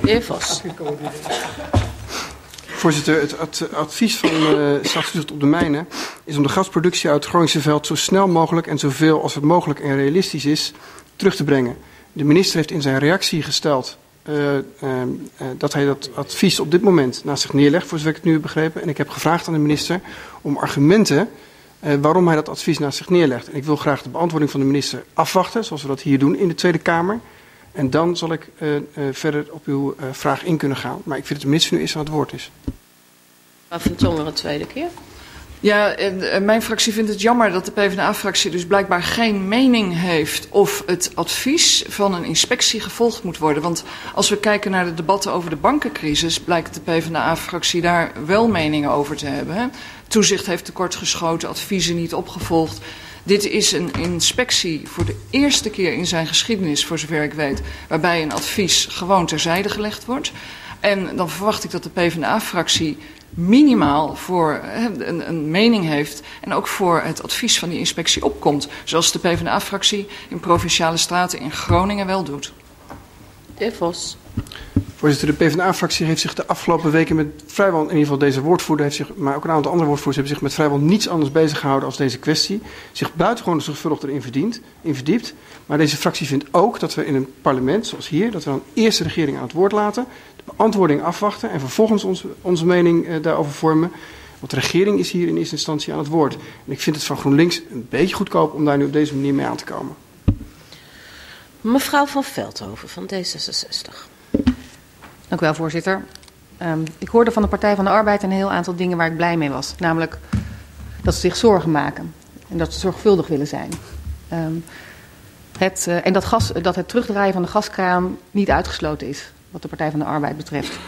De heer Vos. Voorzitter, het advies van de uh, staatstoezicht op de mijnen is om de gasproductie uit het Groningse veld zo snel mogelijk en zoveel als het mogelijk en realistisch is terug te brengen. De minister heeft in zijn reactie gesteld uh, uh, dat hij dat advies op dit moment naast zich neerlegt, voor zover ik het nu heb begrepen. En ik heb gevraagd aan de minister om argumenten uh, waarom hij dat advies naast zich neerlegt. En ik wil graag de beantwoording van de minister afwachten, zoals we dat hier doen in de Tweede Kamer. En dan zal ik uh, uh, verder op uw uh, vraag in kunnen gaan. Maar ik vind dat de minister nu eerst aan het woord is. Van Tongeren een tweede keer. Ja, en mijn fractie vindt het jammer dat de PvdA-fractie dus blijkbaar geen mening heeft of het advies van een inspectie gevolgd moet worden. Want als we kijken naar de debatten over de bankencrisis, blijkt de PvdA-fractie daar wel meningen over te hebben. Toezicht heeft tekortgeschoten, adviezen niet opgevolgd. Dit is een inspectie voor de eerste keer in zijn geschiedenis, voor zover ik weet, waarbij een advies gewoon terzijde gelegd wordt. En dan verwacht ik dat de PvdA-fractie minimaal voor een, een, mening heeft en ook voor het advies van die inspectie opkomt. Zoals de PvdA-fractie in Provinciale Staten in Groningen wel doet. De Vos. Voorzitter, de PvdA-fractie heeft zich de afgelopen weken met vrijwel, in ieder geval deze woordvoerder, heeft zich, maar ook een aantal andere woordvoerders hebben zich met vrijwel niets anders bezig gehouden als deze kwestie. Zich buitengewoon zorgvuldig erin verdient, in verdiept. Maar deze fractie vindt ook dat we in een parlement, zoals hier, dat we dan eerst de regering aan het woord laten, de beantwoording afwachten en vervolgens onze, onze mening uh, daarover vormen. Want de regering is hier in eerste instantie aan het woord. En ik vind het van GroenLinks een beetje goedkoop om daar nu op deze manier mee aan te komen. Mevrouw van Veldhoven van D66. Dank u wel, voorzitter. Um, ik hoorde van de Partij van de Arbeid een heel aantal dingen waar ik blij mee was. Namelijk dat ze zich zorgen maken en dat ze zorgvuldig willen zijn. Um, het, uh, en dat, gas, dat het terugdraaien van de gaskraan niet uitgesloten is, wat de Partij van de Arbeid betreft.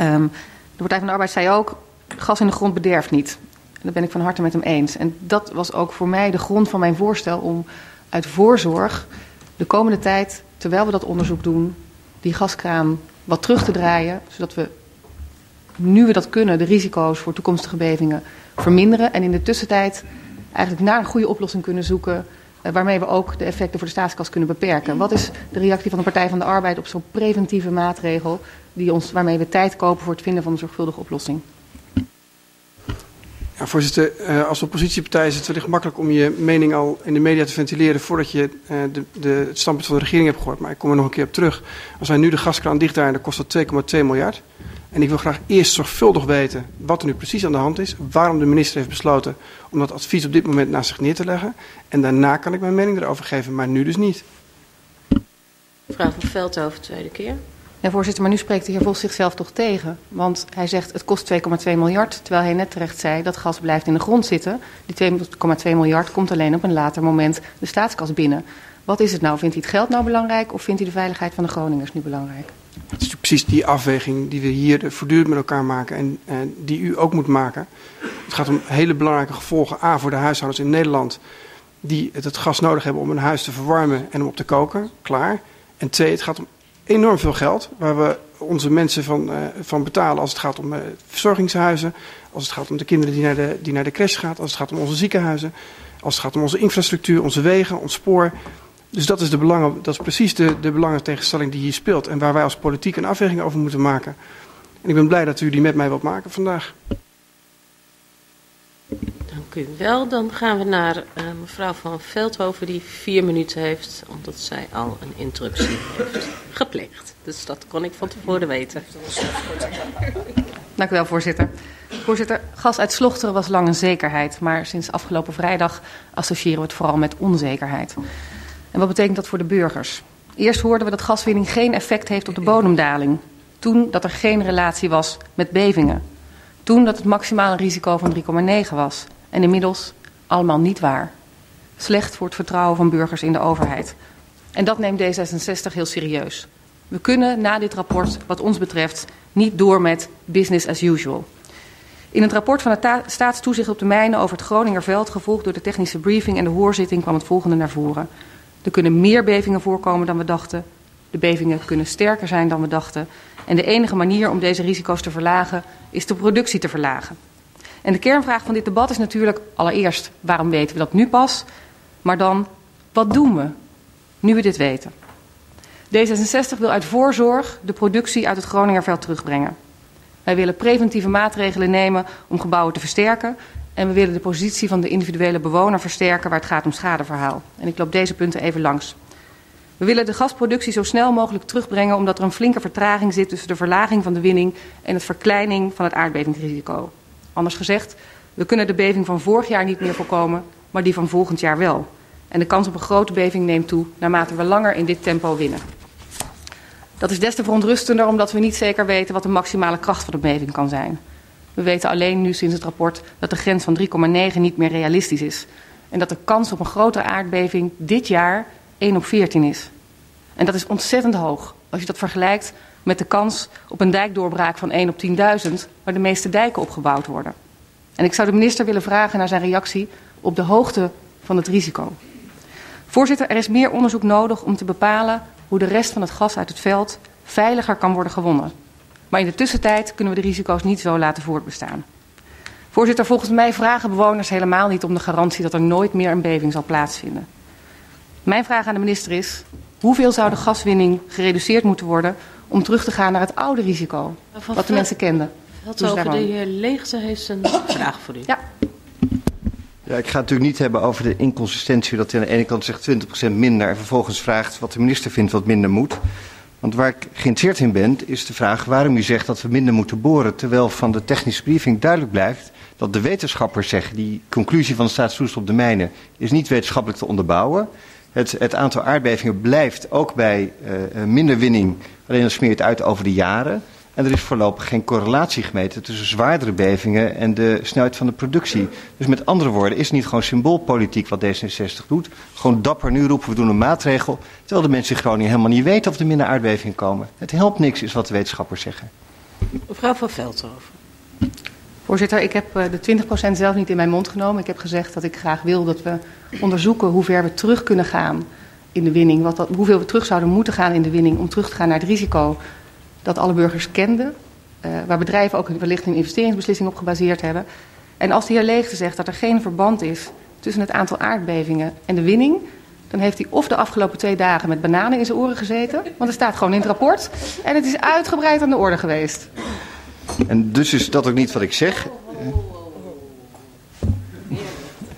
Um, de Partij van de Arbeid zei ook, gas in de grond bederft niet. En dat ben ik van harte met hem eens. En dat was ook voor mij de grond van mijn voorstel om uit voorzorg de komende tijd, terwijl we dat onderzoek doen, die gaskraan wat terug te draaien, zodat we, nu we dat kunnen, de risico's voor toekomstige bevingen verminderen. En in de tussentijd eigenlijk naar een goede oplossing kunnen zoeken, uh, waarmee we ook de effecten voor de staatskas kunnen beperken. Wat is de reactie van de Partij van de Arbeid op zo'n preventieve maatregel, die ons, waarmee we tijd kopen voor het vinden van een zorgvuldige oplossing? Ja, voorzitter, uh, als oppositiepartij is het wellicht makkelijk om je mening al in de media te ventileren voordat je uh, de, de, het standpunt van de regering hebt gehoord. Maar ik kom er nog een keer op terug. Als wij nu de gaskraan dichtdraaien, dan kost dat 2,2 miljard. En ik wil graag eerst zorgvuldig weten wat er nu precies aan de hand is. Waarom de minister heeft besloten om dat advies op dit moment naast zich neer te leggen. En daarna kan ik mijn mening erover geven, maar nu dus niet. Mevrouw van Veldhoven, tweede keer. Voorzitter, maar nu spreekt de heer Vos zichzelf toch tegen. Want hij zegt het kost 2,2 miljard, terwijl hij net terecht zei dat gas blijft in de grond zitten. Die 2,2 miljard komt alleen op een later moment de staatskas binnen. Wat is het nou? Vindt hij het geld nou belangrijk of vindt hij de veiligheid van de Groningers nu belangrijk? Het is precies die afweging die we hier voortdurend met elkaar maken en, en die u ook moet maken. Het gaat om hele belangrijke gevolgen. A, voor de huishoudens in Nederland die het, het gas nodig hebben om een huis te verwarmen en om op te koken. Klaar. En twee, het gaat om enorm veel geld waar we onze mensen van, uh, van betalen als het gaat om uh, verzorgingshuizen, als het gaat om de kinderen die naar de, die naar de crash gaan, als het gaat om onze ziekenhuizen, als het gaat om onze infrastructuur, onze wegen, ons spoor. Dus dat is, de belangen, dat is precies de, de belangentegenstelling die hier speelt en waar wij als politiek een afweging over moeten maken. En ik ben blij dat u die met mij wilt maken vandaag. U wel. Dan gaan we naar uh, mevrouw van Veldhoven die vier minuten heeft, omdat zij al een interruptie heeft gepleegd. Dus dat kon ik van tevoren weten. Dank u wel, voorzitter. Voorzitter, gas uit was lang een zekerheid, maar sinds afgelopen vrijdag associëren we het vooral met onzekerheid. En wat betekent dat voor de burgers? Eerst hoorden we dat gaswinning geen effect heeft op de bodemdaling. Toen dat er geen relatie was met bevingen. Toen dat het maximale risico van 3,9 was. En inmiddels allemaal niet waar. Slecht voor het vertrouwen van burgers in de overheid. En dat neemt D66 heel serieus. We kunnen na dit rapport, wat ons betreft, niet door met business as usual. In het rapport van het staatstoezicht op de mijnen over het Groningerveld, gevolgd door de technische briefing en de hoorzitting, kwam het volgende naar voren. Er kunnen meer bevingen voorkomen dan we dachten. De bevingen kunnen sterker zijn dan we dachten. En de enige manier om deze risico's te verlagen is de productie te verlagen. En de kernvraag van dit debat is natuurlijk allereerst waarom weten we dat nu pas? Maar dan, wat doen we nu we dit weten? D66 wil uit voorzorg de productie uit het Groningerveld terugbrengen. Wij willen preventieve maatregelen nemen om gebouwen te versterken. En we willen de positie van de individuele bewoner versterken waar het gaat om schadeverhaal. En ik loop deze punten even langs. We willen de gasproductie zo snel mogelijk terugbrengen omdat er een flinke vertraging zit tussen de verlaging van de winning en het verkleining van het aardbevingsrisico. Anders gezegd, we kunnen de beving van vorig jaar niet meer voorkomen, maar die van volgend jaar wel. En de kans op een grote beving neemt toe naarmate we langer in dit tempo winnen. Dat is des te verontrustender omdat we niet zeker weten wat de maximale kracht van de beving kan zijn. We weten alleen nu sinds het rapport dat de grens van 3,9 niet meer realistisch is. En dat de kans op een grotere aardbeving dit jaar 1 op 14 is. En dat is ontzettend hoog als je dat vergelijkt met de kans op een dijkdoorbraak van 1 op 10.000, waar de meeste dijken opgebouwd worden. En ik zou de minister willen vragen naar zijn reactie op de hoogte van het risico. Voorzitter, er is meer onderzoek nodig om te bepalen hoe de rest van het gas uit het veld veiliger kan worden gewonnen. Maar in de tussentijd kunnen we de risico's niet zo laten voortbestaan. Voorzitter, volgens mij vragen bewoners helemaal niet om de garantie dat er nooit meer een beving zal plaatsvinden. Mijn vraag aan de minister is: hoeveel zou de gaswinning gereduceerd moeten worden om terug te gaan naar het oude risico, wat de mensen kenden. Had over de heer Leegte heeft een vraag voor u. Ja. Ja, ik ga het natuurlijk niet hebben over de inconsistentie dat hij aan de ene kant zegt 20% minder en vervolgens vraagt wat de minister vindt wat minder moet. Want waar ik geïnteresseerd in ben, is de vraag waarom u zegt dat we minder moeten boren, terwijl van de technische briefing duidelijk blijft dat de wetenschappers zeggen, die conclusie van de staatstoestand op de mijnen is niet wetenschappelijk te onderbouwen. Het, het aantal aardbevingen blijft ook bij uh, minder winning, alleen dan smeert uit over de jaren. En er is voorlopig geen correlatie gemeten tussen zwaardere bevingen en de snelheid van de productie. Dus met andere woorden, is het niet gewoon symboolpolitiek wat D66 doet? Gewoon dapper, nu roepen we doen een maatregel, terwijl de mensen in Groningen helemaal niet weten of er minder aardbevingen komen. Het helpt niks, is wat de wetenschappers zeggen. Mevrouw van Veldhoven. Voorzitter, ik heb eh, de 20% zelf niet in mijn mond genomen. Ik heb gezegd dat ik graag wil dat we onderzoeken hoe ver we terug kunnen gaan in de winning. Wat dat, hoeveel we terug zouden moeten gaan in de winning om terug te gaan naar het risico dat alle burgers kenden. Uh, waar bedrijven ook wellicht een investeringsbeslissing op gebaseerd hebben. En als de heer Leegte zegt dat er geen verband is tussen het aantal aardbevingen en de winning, dan heeft hij of de afgelopen twee dagen met bananen in zijn oren gezeten, want er staat gewoon in het rapport, en het is uitgebreid aan de orde geweest. En dus is dat ook niet wat ik zeg.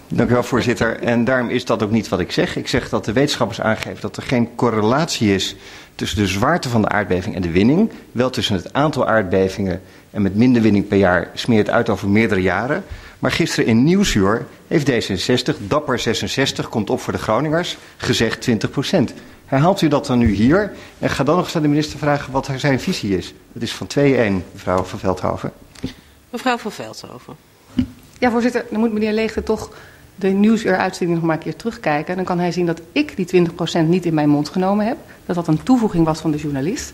Dank u wel, voorzitter. En daarom is dat ook niet wat ik zeg. Ik zeg dat de wetenschappers aangeven dat er geen correlatie is tussen de zwaarte van de aardbeving en de winning. Wel tussen het aantal aardbevingen en met minder winning per jaar smeert uit over meerdere jaren. Maar gisteren in Nieuwsuur heeft D66, Dapper 66, komt op voor de Groningers, gezegd 20 procent. Herhaalt u dat dan nu hier en ga dan nog eens aan de minister vragen wat zijn visie is. Het is van 2-1, mevrouw van Veldhoven. Mevrouw van Veldhoven. Ja, voorzitter, dan moet meneer Leegte toch de nieuwsuur-uitzending nog maar een keer terugkijken. Dan kan hij zien dat ik die 20% niet in mijn mond genomen heb. Dat dat een toevoeging was van de journalist.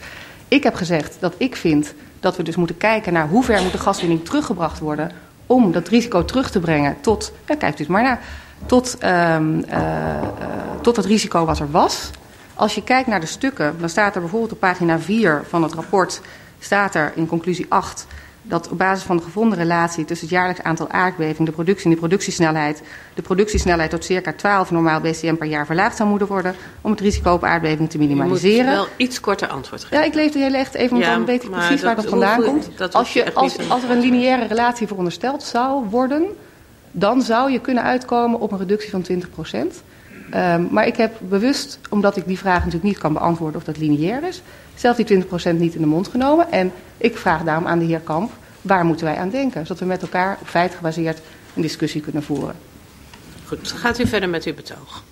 Ik heb gezegd dat ik vind dat we dus moeten kijken naar hoe ver moet de gaswinning teruggebracht worden. om dat risico terug te brengen tot, ja, kijkt u het maar naar, tot, uh, uh, tot het risico wat er was. Als je kijkt naar de stukken, dan staat er bijvoorbeeld op pagina 4 van het rapport, staat er in conclusie 8 dat op basis van de gevonden relatie tussen het jaarlijks aantal aardbevingen, de productie en de productiesnelheid, de productiesnelheid tot circa 12 normaal BCM per jaar verlaagd zou moeten worden om het risico op aardbevingen te minimaliseren. Je moet wel iets korter antwoord geven. Ja, ik leef heel echt even, want ja, dan weet ik precies waar dat vandaan komt. Dat als, je, als, als er een lineaire relatie verondersteld zou worden, dan zou je kunnen uitkomen op een reductie van 20 procent. Um, maar ik heb bewust, omdat ik die vraag natuurlijk niet kan beantwoorden of dat lineair is, zelf die 20% niet in de mond genomen. En ik vraag daarom aan de heer Kamp, waar moeten wij aan denken? Zodat we met elkaar op feit gebaseerd een discussie kunnen voeren. Goed, gaat u verder met uw betoog.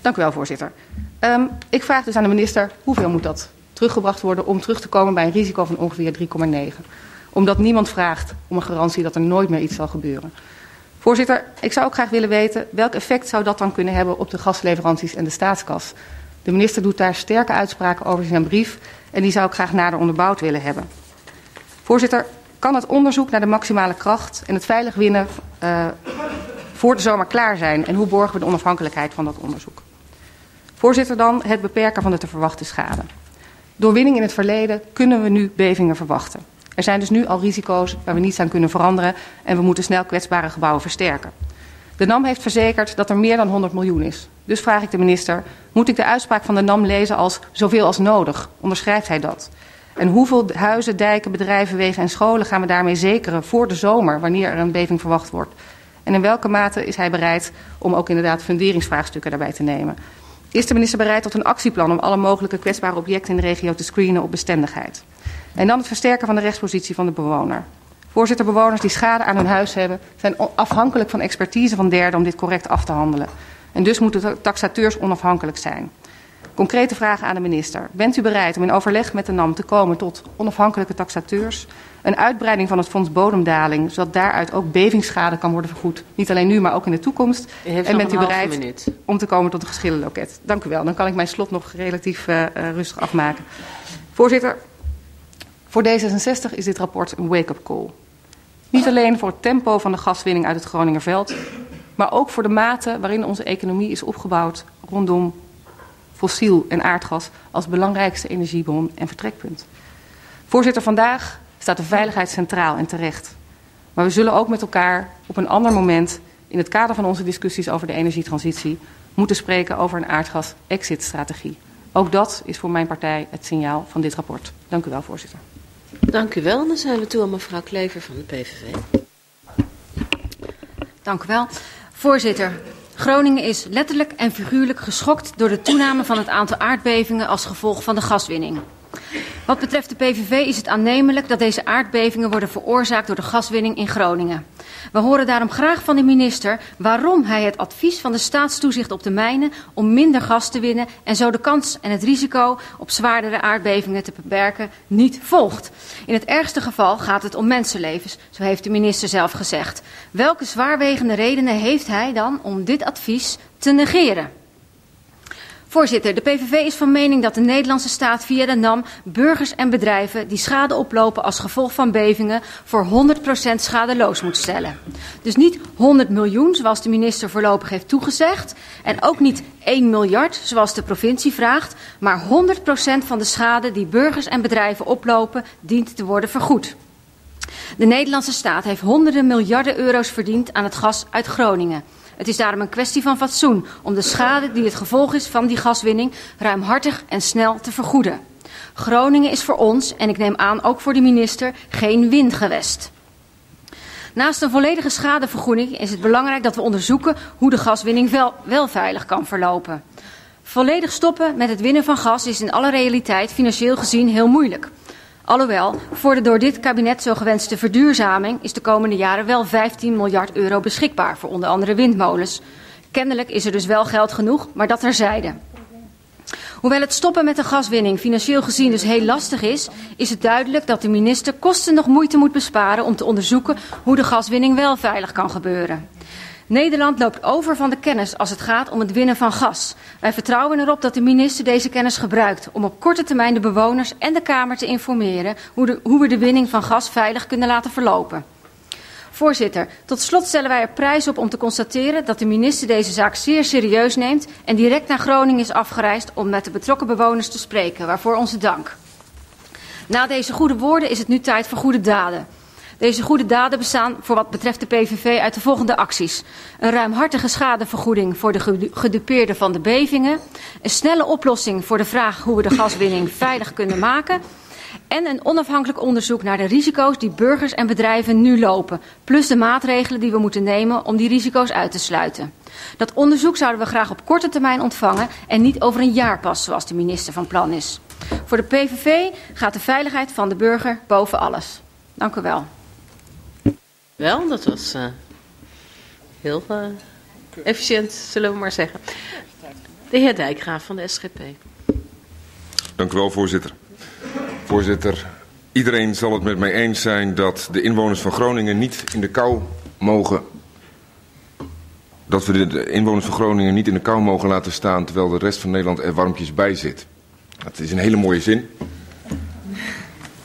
Dank u wel, voorzitter. Um, ik vraag dus aan de minister, hoeveel moet dat teruggebracht worden om terug te komen bij een risico van ongeveer 3,9? Omdat niemand vraagt om een garantie dat er nooit meer iets zal gebeuren. Voorzitter, ik zou ook graag willen weten welk effect zou dat dan kunnen hebben op de gasleveranties en de staatskas. De minister doet daar sterke uitspraken over in zijn brief en die zou ik graag nader onderbouwd willen hebben. Voorzitter, kan het onderzoek naar de maximale kracht en het veilig winnen uh, voor de zomer klaar zijn en hoe borgen we de onafhankelijkheid van dat onderzoek? Voorzitter, dan het beperken van de te verwachten schade. Door winning in het verleden kunnen we nu bevingen verwachten. Er zijn dus nu al risico's waar we niets aan kunnen veranderen en we moeten snel kwetsbare gebouwen versterken. De NAM heeft verzekerd dat er meer dan 100 miljoen is. Dus vraag ik de minister, moet ik de uitspraak van de NAM lezen als zoveel als nodig? Onderschrijft hij dat? En hoeveel huizen, dijken, bedrijven, wegen en scholen gaan we daarmee zekeren voor de zomer, wanneer er een beving verwacht wordt? En in welke mate is hij bereid om ook inderdaad funderingsvraagstukken daarbij te nemen? Is de minister bereid tot een actieplan om alle mogelijke kwetsbare objecten in de regio te screenen op bestendigheid? En dan het versterken van de rechtspositie van de bewoner. Voorzitter, bewoners die schade aan hun huis hebben, zijn afhankelijk van expertise van derden om dit correct af te handelen. En dus moeten taxateurs onafhankelijk zijn. Concrete vragen aan de minister. Bent u bereid om in overleg met de NAM te komen tot onafhankelijke taxateurs? Een uitbreiding van het fonds bodemdaling, zodat daaruit ook bevingsschade kan worden vergoed. Niet alleen nu, maar ook in de toekomst. en bent u bereid om te komen tot een geschillenloket? Dank u wel. Dan kan ik mijn slot nog relatief uh, rustig afmaken. Voorzitter, voor D66 is dit rapport een wake-up call. Niet alleen voor het tempo van de gaswinning uit het Groningerveld, maar ook voor de mate waarin onze economie is opgebouwd rondom fossiel en aardgas als belangrijkste energiebron en vertrekpunt. Voorzitter, vandaag staat de veiligheid centraal en terecht. Maar we zullen ook met elkaar op een ander moment, in het kader van onze discussies over de energietransitie, moeten spreken over een aardgas-exit-strategie. Ook dat is voor mijn partij het signaal van dit rapport. Dank u wel, voorzitter. Dank u wel. Dan zijn we toe aan mevrouw Klever van de PVV. Dank u wel. Voorzitter, Groningen is letterlijk en figuurlijk geschokt door de toename van het aantal aardbevingen als gevolg van de gaswinning. Wat betreft de PVV is het aannemelijk dat deze aardbevingen worden veroorzaakt door de gaswinning in Groningen. We horen daarom graag van de minister waarom hij het advies van de staatstoezicht op de mijnen om minder gas te winnen en zo de kans en het risico op zwaardere aardbevingen te beperken niet volgt. In het ergste geval gaat het om mensenlevens, zo heeft de minister zelf gezegd. Welke zwaarwegende redenen heeft hij dan om dit advies te negeren? Voorzitter, de PVV is van mening dat de Nederlandse staat via de NAM burgers en bedrijven die schade oplopen als gevolg van bevingen voor 100% schadeloos moet stellen. Dus niet 100 miljoen zoals de minister voorlopig heeft toegezegd en ook niet 1 miljard zoals de provincie vraagt, maar 100% van de schade die burgers en bedrijven oplopen dient te worden vergoed. De Nederlandse staat heeft honderden miljarden euro's verdiend aan het gas uit Groningen. Het is daarom een kwestie van fatsoen om de schade die het gevolg is van die gaswinning ruimhartig en snel te vergoeden. Groningen is voor ons, en ik neem aan ook voor de minister, geen windgewest. Naast een volledige schadevergoeding is het belangrijk dat we onderzoeken hoe de gaswinning wel, wel veilig kan verlopen. Volledig stoppen met het winnen van gas is in alle realiteit financieel gezien heel moeilijk. Alhoewel, voor de door dit kabinet zo gewenste verduurzaming is de komende jaren wel 15 miljard euro beschikbaar voor onder andere windmolens. Kennelijk is er dus wel geld genoeg, maar dat terzijde. Hoewel het stoppen met de gaswinning financieel gezien dus heel lastig is, is het duidelijk dat de minister kosten nog moeite moet besparen om te onderzoeken hoe de gaswinning wel veilig kan gebeuren. Nederland loopt over van de kennis als het gaat om het winnen van gas. Wij vertrouwen erop dat de minister deze kennis gebruikt om op korte termijn de bewoners en de Kamer te informeren hoe, de, hoe we de winning van gas veilig kunnen laten verlopen. Voorzitter, tot slot stellen wij er prijs op om te constateren dat de minister deze zaak zeer serieus neemt en direct naar Groningen is afgereisd om met de betrokken bewoners te spreken, waarvoor onze dank. Na deze goede woorden is het nu tijd voor goede daden. Deze goede daden bestaan voor wat betreft de PVV uit de volgende acties. Een ruimhartige schadevergoeding voor de gedupeerden van de bevingen. Een snelle oplossing voor de vraag hoe we de gaswinning veilig kunnen maken. En een onafhankelijk onderzoek naar de risico's die burgers en bedrijven nu lopen. Plus de maatregelen die we moeten nemen om die risico's uit te sluiten. Dat onderzoek zouden we graag op korte termijn ontvangen en niet over een jaar pas, zoals de minister van plan is. Voor de PVV gaat de veiligheid van de burger boven alles. Dank u wel. Wel, dat was uh, heel uh, efficiënt, zullen we maar zeggen. De heer Dijkgraaf van de SGP. Dank u wel, voorzitter. Voorzitter, iedereen zal het met mij eens zijn dat de inwoners van Groningen niet in de kou mogen. Dat we de inwoners van Groningen niet in de kou mogen laten staan terwijl de rest van Nederland er warmpjes bij zit. Dat is een hele mooie zin.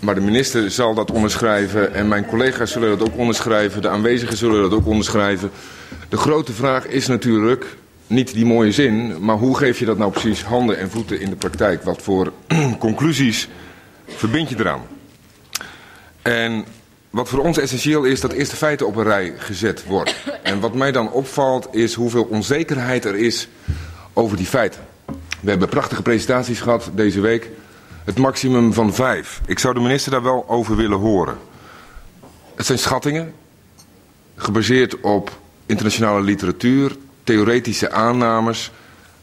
Maar de minister zal dat onderschrijven en mijn collega's zullen dat ook onderschrijven. De aanwezigen zullen dat ook onderschrijven. De grote vraag is natuurlijk niet die mooie zin, maar hoe geef je dat nou precies handen en voeten in de praktijk? Wat voor conclusies verbind je eraan? En wat voor ons essentieel is, dat eerst de feiten op een rij gezet worden. En wat mij dan opvalt is hoeveel onzekerheid er is over die feiten. We hebben prachtige presentaties gehad deze week het maximum van vijf. Ik zou de minister daar wel over willen horen. Het zijn schattingen, gebaseerd op internationale literatuur, theoretische aannames.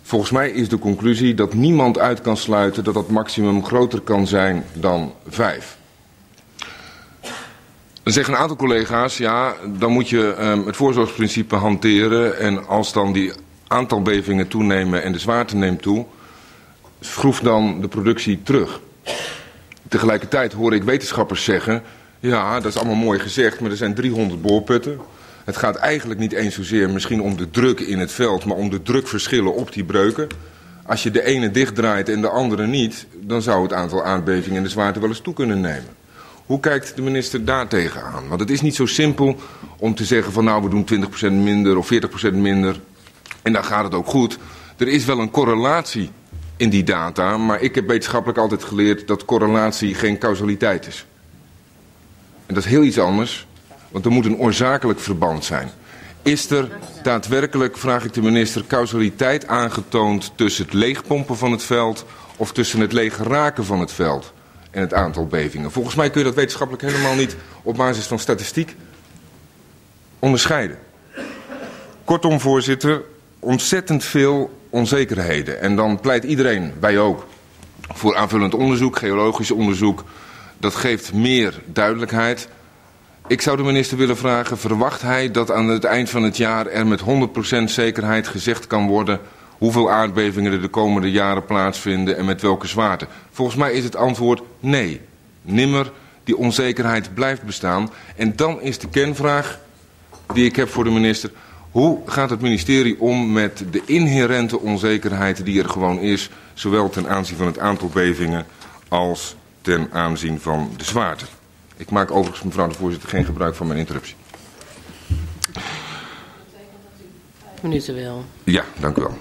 Volgens mij is de conclusie dat niemand uit kan sluiten dat dat maximum groter kan zijn dan vijf. Dan zeggen een aantal collega's, ja, dan moet je um, het voorzorgsprincipe hanteren. En als dan die aantal bevingen toenemen en de zwaarte neemt toe, schroef dan de productie terug. Tegelijkertijd hoor ik wetenschappers zeggen, ja, dat is allemaal mooi gezegd, maar er zijn 300 boorputten. Het gaat eigenlijk niet eens zozeer misschien om de druk in het veld, maar om de drukverschillen op die breuken. Als je de ene dichtdraait en de andere niet, dan zou het aantal aardbevingen en de zwaarte wel eens toe kunnen nemen. Hoe kijkt de minister daar tegenaan? Want het is niet zo simpel om te zeggen van nou we doen 20% minder of 40% minder en dan gaat het ook goed. Er is wel een correlatie in die data. Maar ik heb wetenschappelijk altijd geleerd dat correlatie geen causaliteit is. En dat is heel iets anders, want er moet een oorzakelijk verband zijn. Is er daadwerkelijk, vraag ik de minister, causaliteit aangetoond tussen het leegpompen van het veld of tussen het lege raken van het veld en het aantal bevingen. Volgens mij kun je dat wetenschappelijk helemaal niet op basis van statistiek onderscheiden. Kortom, voorzitter, ontzettend veel onzekerheden. En dan pleit iedereen, wij ook, voor aanvullend onderzoek, geologisch onderzoek. Dat geeft meer duidelijkheid. Ik zou de minister willen vragen, verwacht hij dat aan het eind van het jaar er met 100% zekerheid gezegd kan worden hoeveel aardbevingen er de komende jaren plaatsvinden en met welke zwaarte? Volgens mij is het antwoord nee. Nimmer, die onzekerheid blijft bestaan. En dan is de kernvraag die ik heb voor de minister. Hoe gaat het ministerie om met de inherente onzekerheid die er gewoon is, zowel ten aanzien van het aantal bevingen als ten aanzien van de zwaarte? Ik maak overigens, mevrouw de voorzitter, geen gebruik van mijn interruptie. minuten wel. Ja, dank u wel.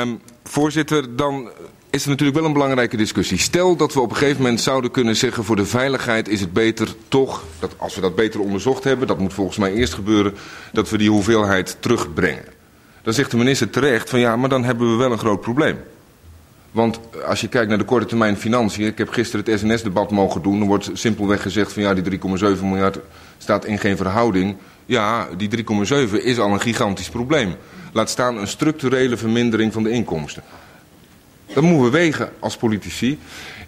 Um, voorzitter, dan is er natuurlijk wel een belangrijke discussie. Stel dat we op een gegeven moment zouden kunnen zeggen voor de veiligheid is het beter toch, dat als we dat beter onderzocht hebben, dat moet volgens mij eerst gebeuren, dat we die hoeveelheid terugbrengen. Dan zegt de minister terecht van ja, maar dan hebben we wel een groot probleem. Want als je kijkt naar de korte termijn financiën, ik heb gisteren het SNS-debat mogen doen, dan wordt simpelweg gezegd van ja, die 3,7 miljard staat in geen verhouding. Ja, die 3,7 is al een gigantisch probleem. Laat staan een structurele vermindering van de inkomsten. Dat moeten we wegen als politici.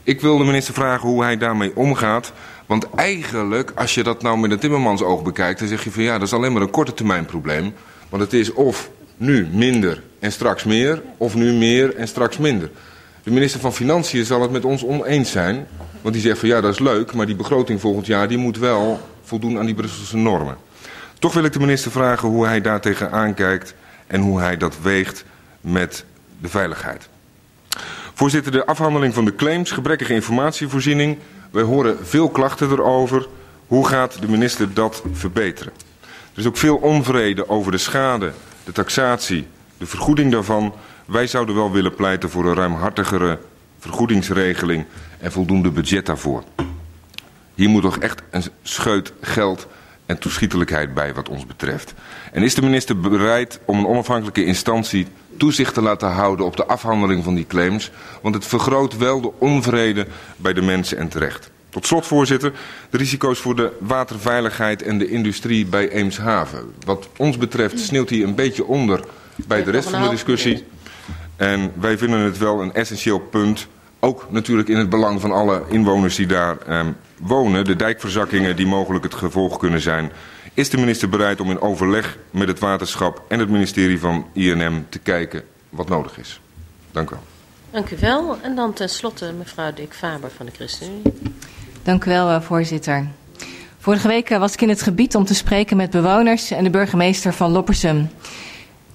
Ik wil de minister vragen hoe hij daarmee omgaat. Want eigenlijk, als je dat nou met een timmermans oog bekijkt, dan zeg je van ja, dat is alleen maar een korte termijn probleem. Want het is of nu minder en straks meer, of nu meer en straks minder. De minister van Financiën zal het met ons oneens zijn. Want die zegt van ja, dat is leuk, maar die begroting volgend jaar die moet wel voldoen aan die Brusselse normen. Toch wil ik de minister vragen hoe hij daartegen aankijkt en hoe hij dat weegt met de veiligheid. Voorzitter, de afhandeling van de claims, gebrekkige informatievoorziening. Wij horen veel klachten erover. Hoe gaat de minister dat verbeteren? Er is ook veel onvrede over de schade, de taxatie, de vergoeding daarvan. Wij zouden wel willen pleiten voor een ruimhartigere vergoedingsregeling en voldoende budget daarvoor. Hier moet toch echt een scheut geld en toeschietelijkheid bij wat ons betreft. En is de minister bereid om een onafhankelijke instantie toezicht te laten houden op de afhandeling van die claims? Want het vergroot wel de onvrede bij de mensen en terecht. Tot slot, voorzitter, de risico's voor de waterveiligheid en de industrie bij Eemshaven. Wat ons betreft sneeuwt hij een beetje onder bij de rest van de discussie. En wij vinden het wel een essentieel punt. Ook natuurlijk in het belang van alle inwoners die daar eh, wonen. De dijkverzakkingen die mogelijk het gevolg kunnen zijn. Is de minister bereid om in overleg met het waterschap en het ministerie van INM te kijken wat nodig is? Dank u wel. Dank u wel. En dan tenslotte mevrouw Dick Faber van de ChristenUnie. Dank u wel, eh, voorzitter. Vorige week eh, was ik in het gebied om te spreken met bewoners en de burgemeester van Loppersum.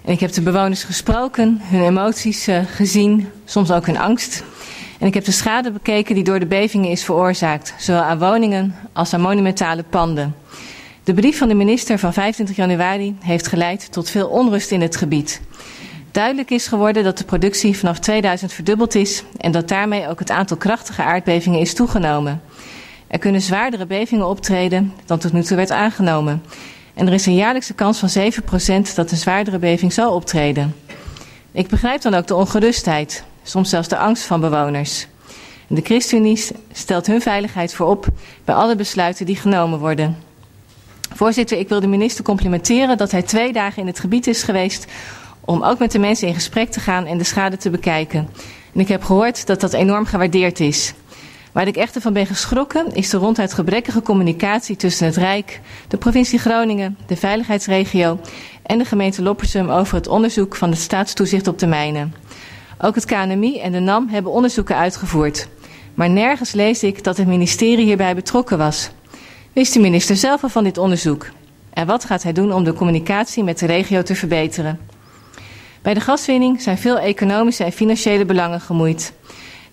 En ik heb de bewoners gesproken, hun emoties uh, gezien, soms ook hun angst. En ik heb de schade bekeken die door de bevingen is veroorzaakt, zowel aan woningen als aan monumentale panden. De brief van de minister van 25 januari heeft geleid tot veel onrust in het gebied. Duidelijk is geworden dat de productie vanaf 2000 verdubbeld is en dat daarmee ook het aantal krachtige aardbevingen is toegenomen. Er kunnen zwaardere bevingen optreden dan tot nu toe werd aangenomen. En er is een jaarlijkse kans van 7% dat een zwaardere beving zal optreden. Ik begrijp dan ook de ongerustheid, soms zelfs de angst van bewoners. De ChristenUnie stelt hun veiligheid voorop bij alle besluiten die genomen worden. Voorzitter, ik wil de minister complimenteren dat hij twee dagen in het gebied is geweest om ook met de mensen in gesprek te gaan en de schade te bekijken. En ik heb gehoord dat dat enorm gewaardeerd is. Waar ik echter van ben geschrokken is de ronduit gebrekkige communicatie tussen het Rijk, de provincie Groningen, de veiligheidsregio en de gemeente Loppersum over het onderzoek van het staatstoezicht op de mijnen. Ook het KNMI en de NAM hebben onderzoeken uitgevoerd. Maar nergens lees ik dat het ministerie hierbij betrokken was. Wist de minister zelf al van dit onderzoek? En wat gaat hij doen om de communicatie met de regio te verbeteren? Bij de gaswinning zijn veel economische en financiële belangen gemoeid.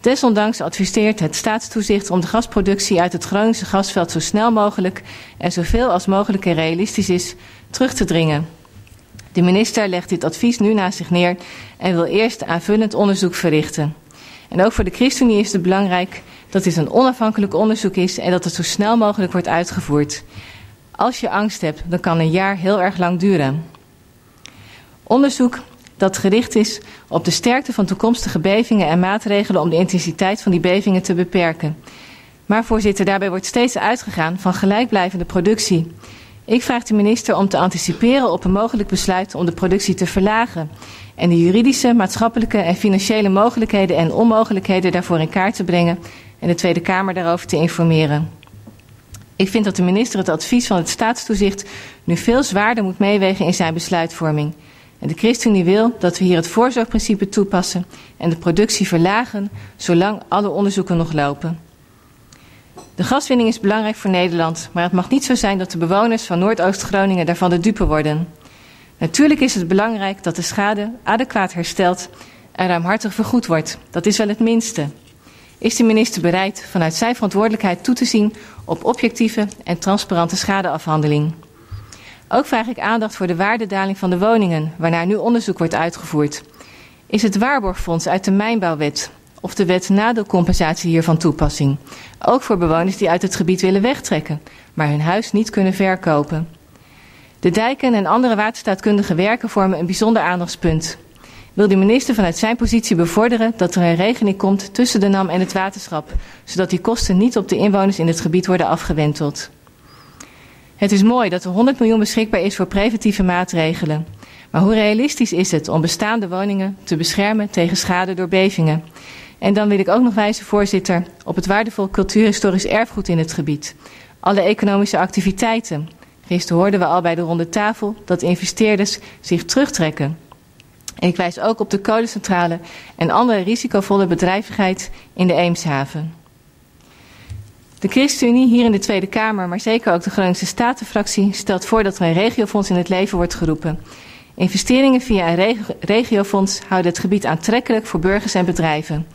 Desondanks adviseert het staatstoezicht om de gasproductie uit het Groningse gasveld zo snel mogelijk en zoveel als mogelijk en realistisch is terug te dringen. De minister legt dit advies nu naast zich neer en wil eerst aanvullend onderzoek verrichten. En ook voor de ChristenUnie is het belangrijk dat dit een onafhankelijk onderzoek is en dat het zo snel mogelijk wordt uitgevoerd. Als je angst hebt, dan kan een jaar heel erg lang duren. Onderzoek dat gericht is op de sterkte van toekomstige bevingen en maatregelen om de intensiteit van die bevingen te beperken. Maar voorzitter, daarbij wordt steeds uitgegaan van gelijkblijvende productie. Ik vraag de minister om te anticiperen op een mogelijk besluit om de productie te verlagen en de juridische, maatschappelijke en financiële mogelijkheden en onmogelijkheden daarvoor in kaart te brengen en de Tweede Kamer daarover te informeren. Ik vind dat de minister het advies van het staatstoezicht nu veel zwaarder moet meewegen in zijn besluitvorming. En de ChristenUnie wil dat we hier het voorzorgprincipe toepassen en de productie verlagen zolang alle onderzoeken nog lopen. De gaswinning is belangrijk voor Nederland, maar het mag niet zo zijn dat de bewoners van Noordoost-Groningen daarvan de dupe worden. Natuurlijk is het belangrijk dat de schade adequaat hersteld en ruimhartig vergoed wordt. Dat is wel het minste. Is de minister bereid vanuit zijn verantwoordelijkheid toe te zien op objectieve en transparante schadeafhandeling? Ook vraag ik aandacht voor de waardedaling van de woningen, waarnaar nu onderzoek wordt uitgevoerd. Is het waarborgfonds uit de mijnbouwwet of de wet nadeelcompensatie hiervan toepassing? Ook voor bewoners die uit het gebied willen wegtrekken, maar hun huis niet kunnen verkopen. De dijken en andere waterstaatkundige werken vormen een bijzonder aandachtspunt. Wil de minister vanuit zijn positie bevorderen dat er een regeling komt tussen de NAM en het waterschap, zodat die kosten niet op de inwoners in het gebied worden afgewenteld? Het is mooi dat er 100 miljoen beschikbaar is voor preventieve maatregelen. Maar hoe realistisch is het om bestaande woningen te beschermen tegen schade door bevingen? En dan wil ik ook nog wijzen, voorzitter, op het waardevol cultuurhistorisch erfgoed in het gebied. Alle economische activiteiten. Gisteren hoorden we al bij de ronde tafel dat investeerders zich terugtrekken. Ik wijs ook op de kolencentrale en andere risicovolle bedrijvigheid in de Eemshaven. De ChristenUnie hier in de Tweede Kamer, maar zeker ook de Groningse Statenfractie, stelt voor dat er een regiofonds in het leven wordt geroepen. Investeringen via een regiofonds houden het gebied aantrekkelijk voor burgers en bedrijven.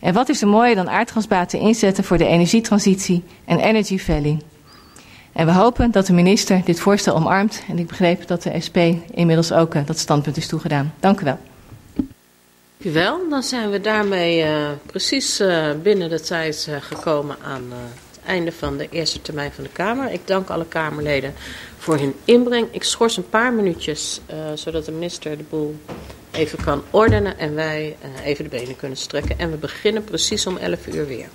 En wat is er mooier dan aardgasbaten inzetten voor de energietransitie en Energy Valley? En we hopen dat de minister dit voorstel omarmt. En ik begreep dat de SP inmiddels ook uh, dat standpunt is toegedaan. Dank u wel. Dank u wel. Dan zijn we daarmee uh, precies uh, binnen de tijd gekomen aan het einde van de eerste termijn van de Kamer. Ik dank alle Kamerleden voor hun inbreng. Ik schors een paar minuutjes, zodat de minister de boel even kan ordenen en wij even de benen kunnen strekken. En we beginnen precies om 11 uur weer.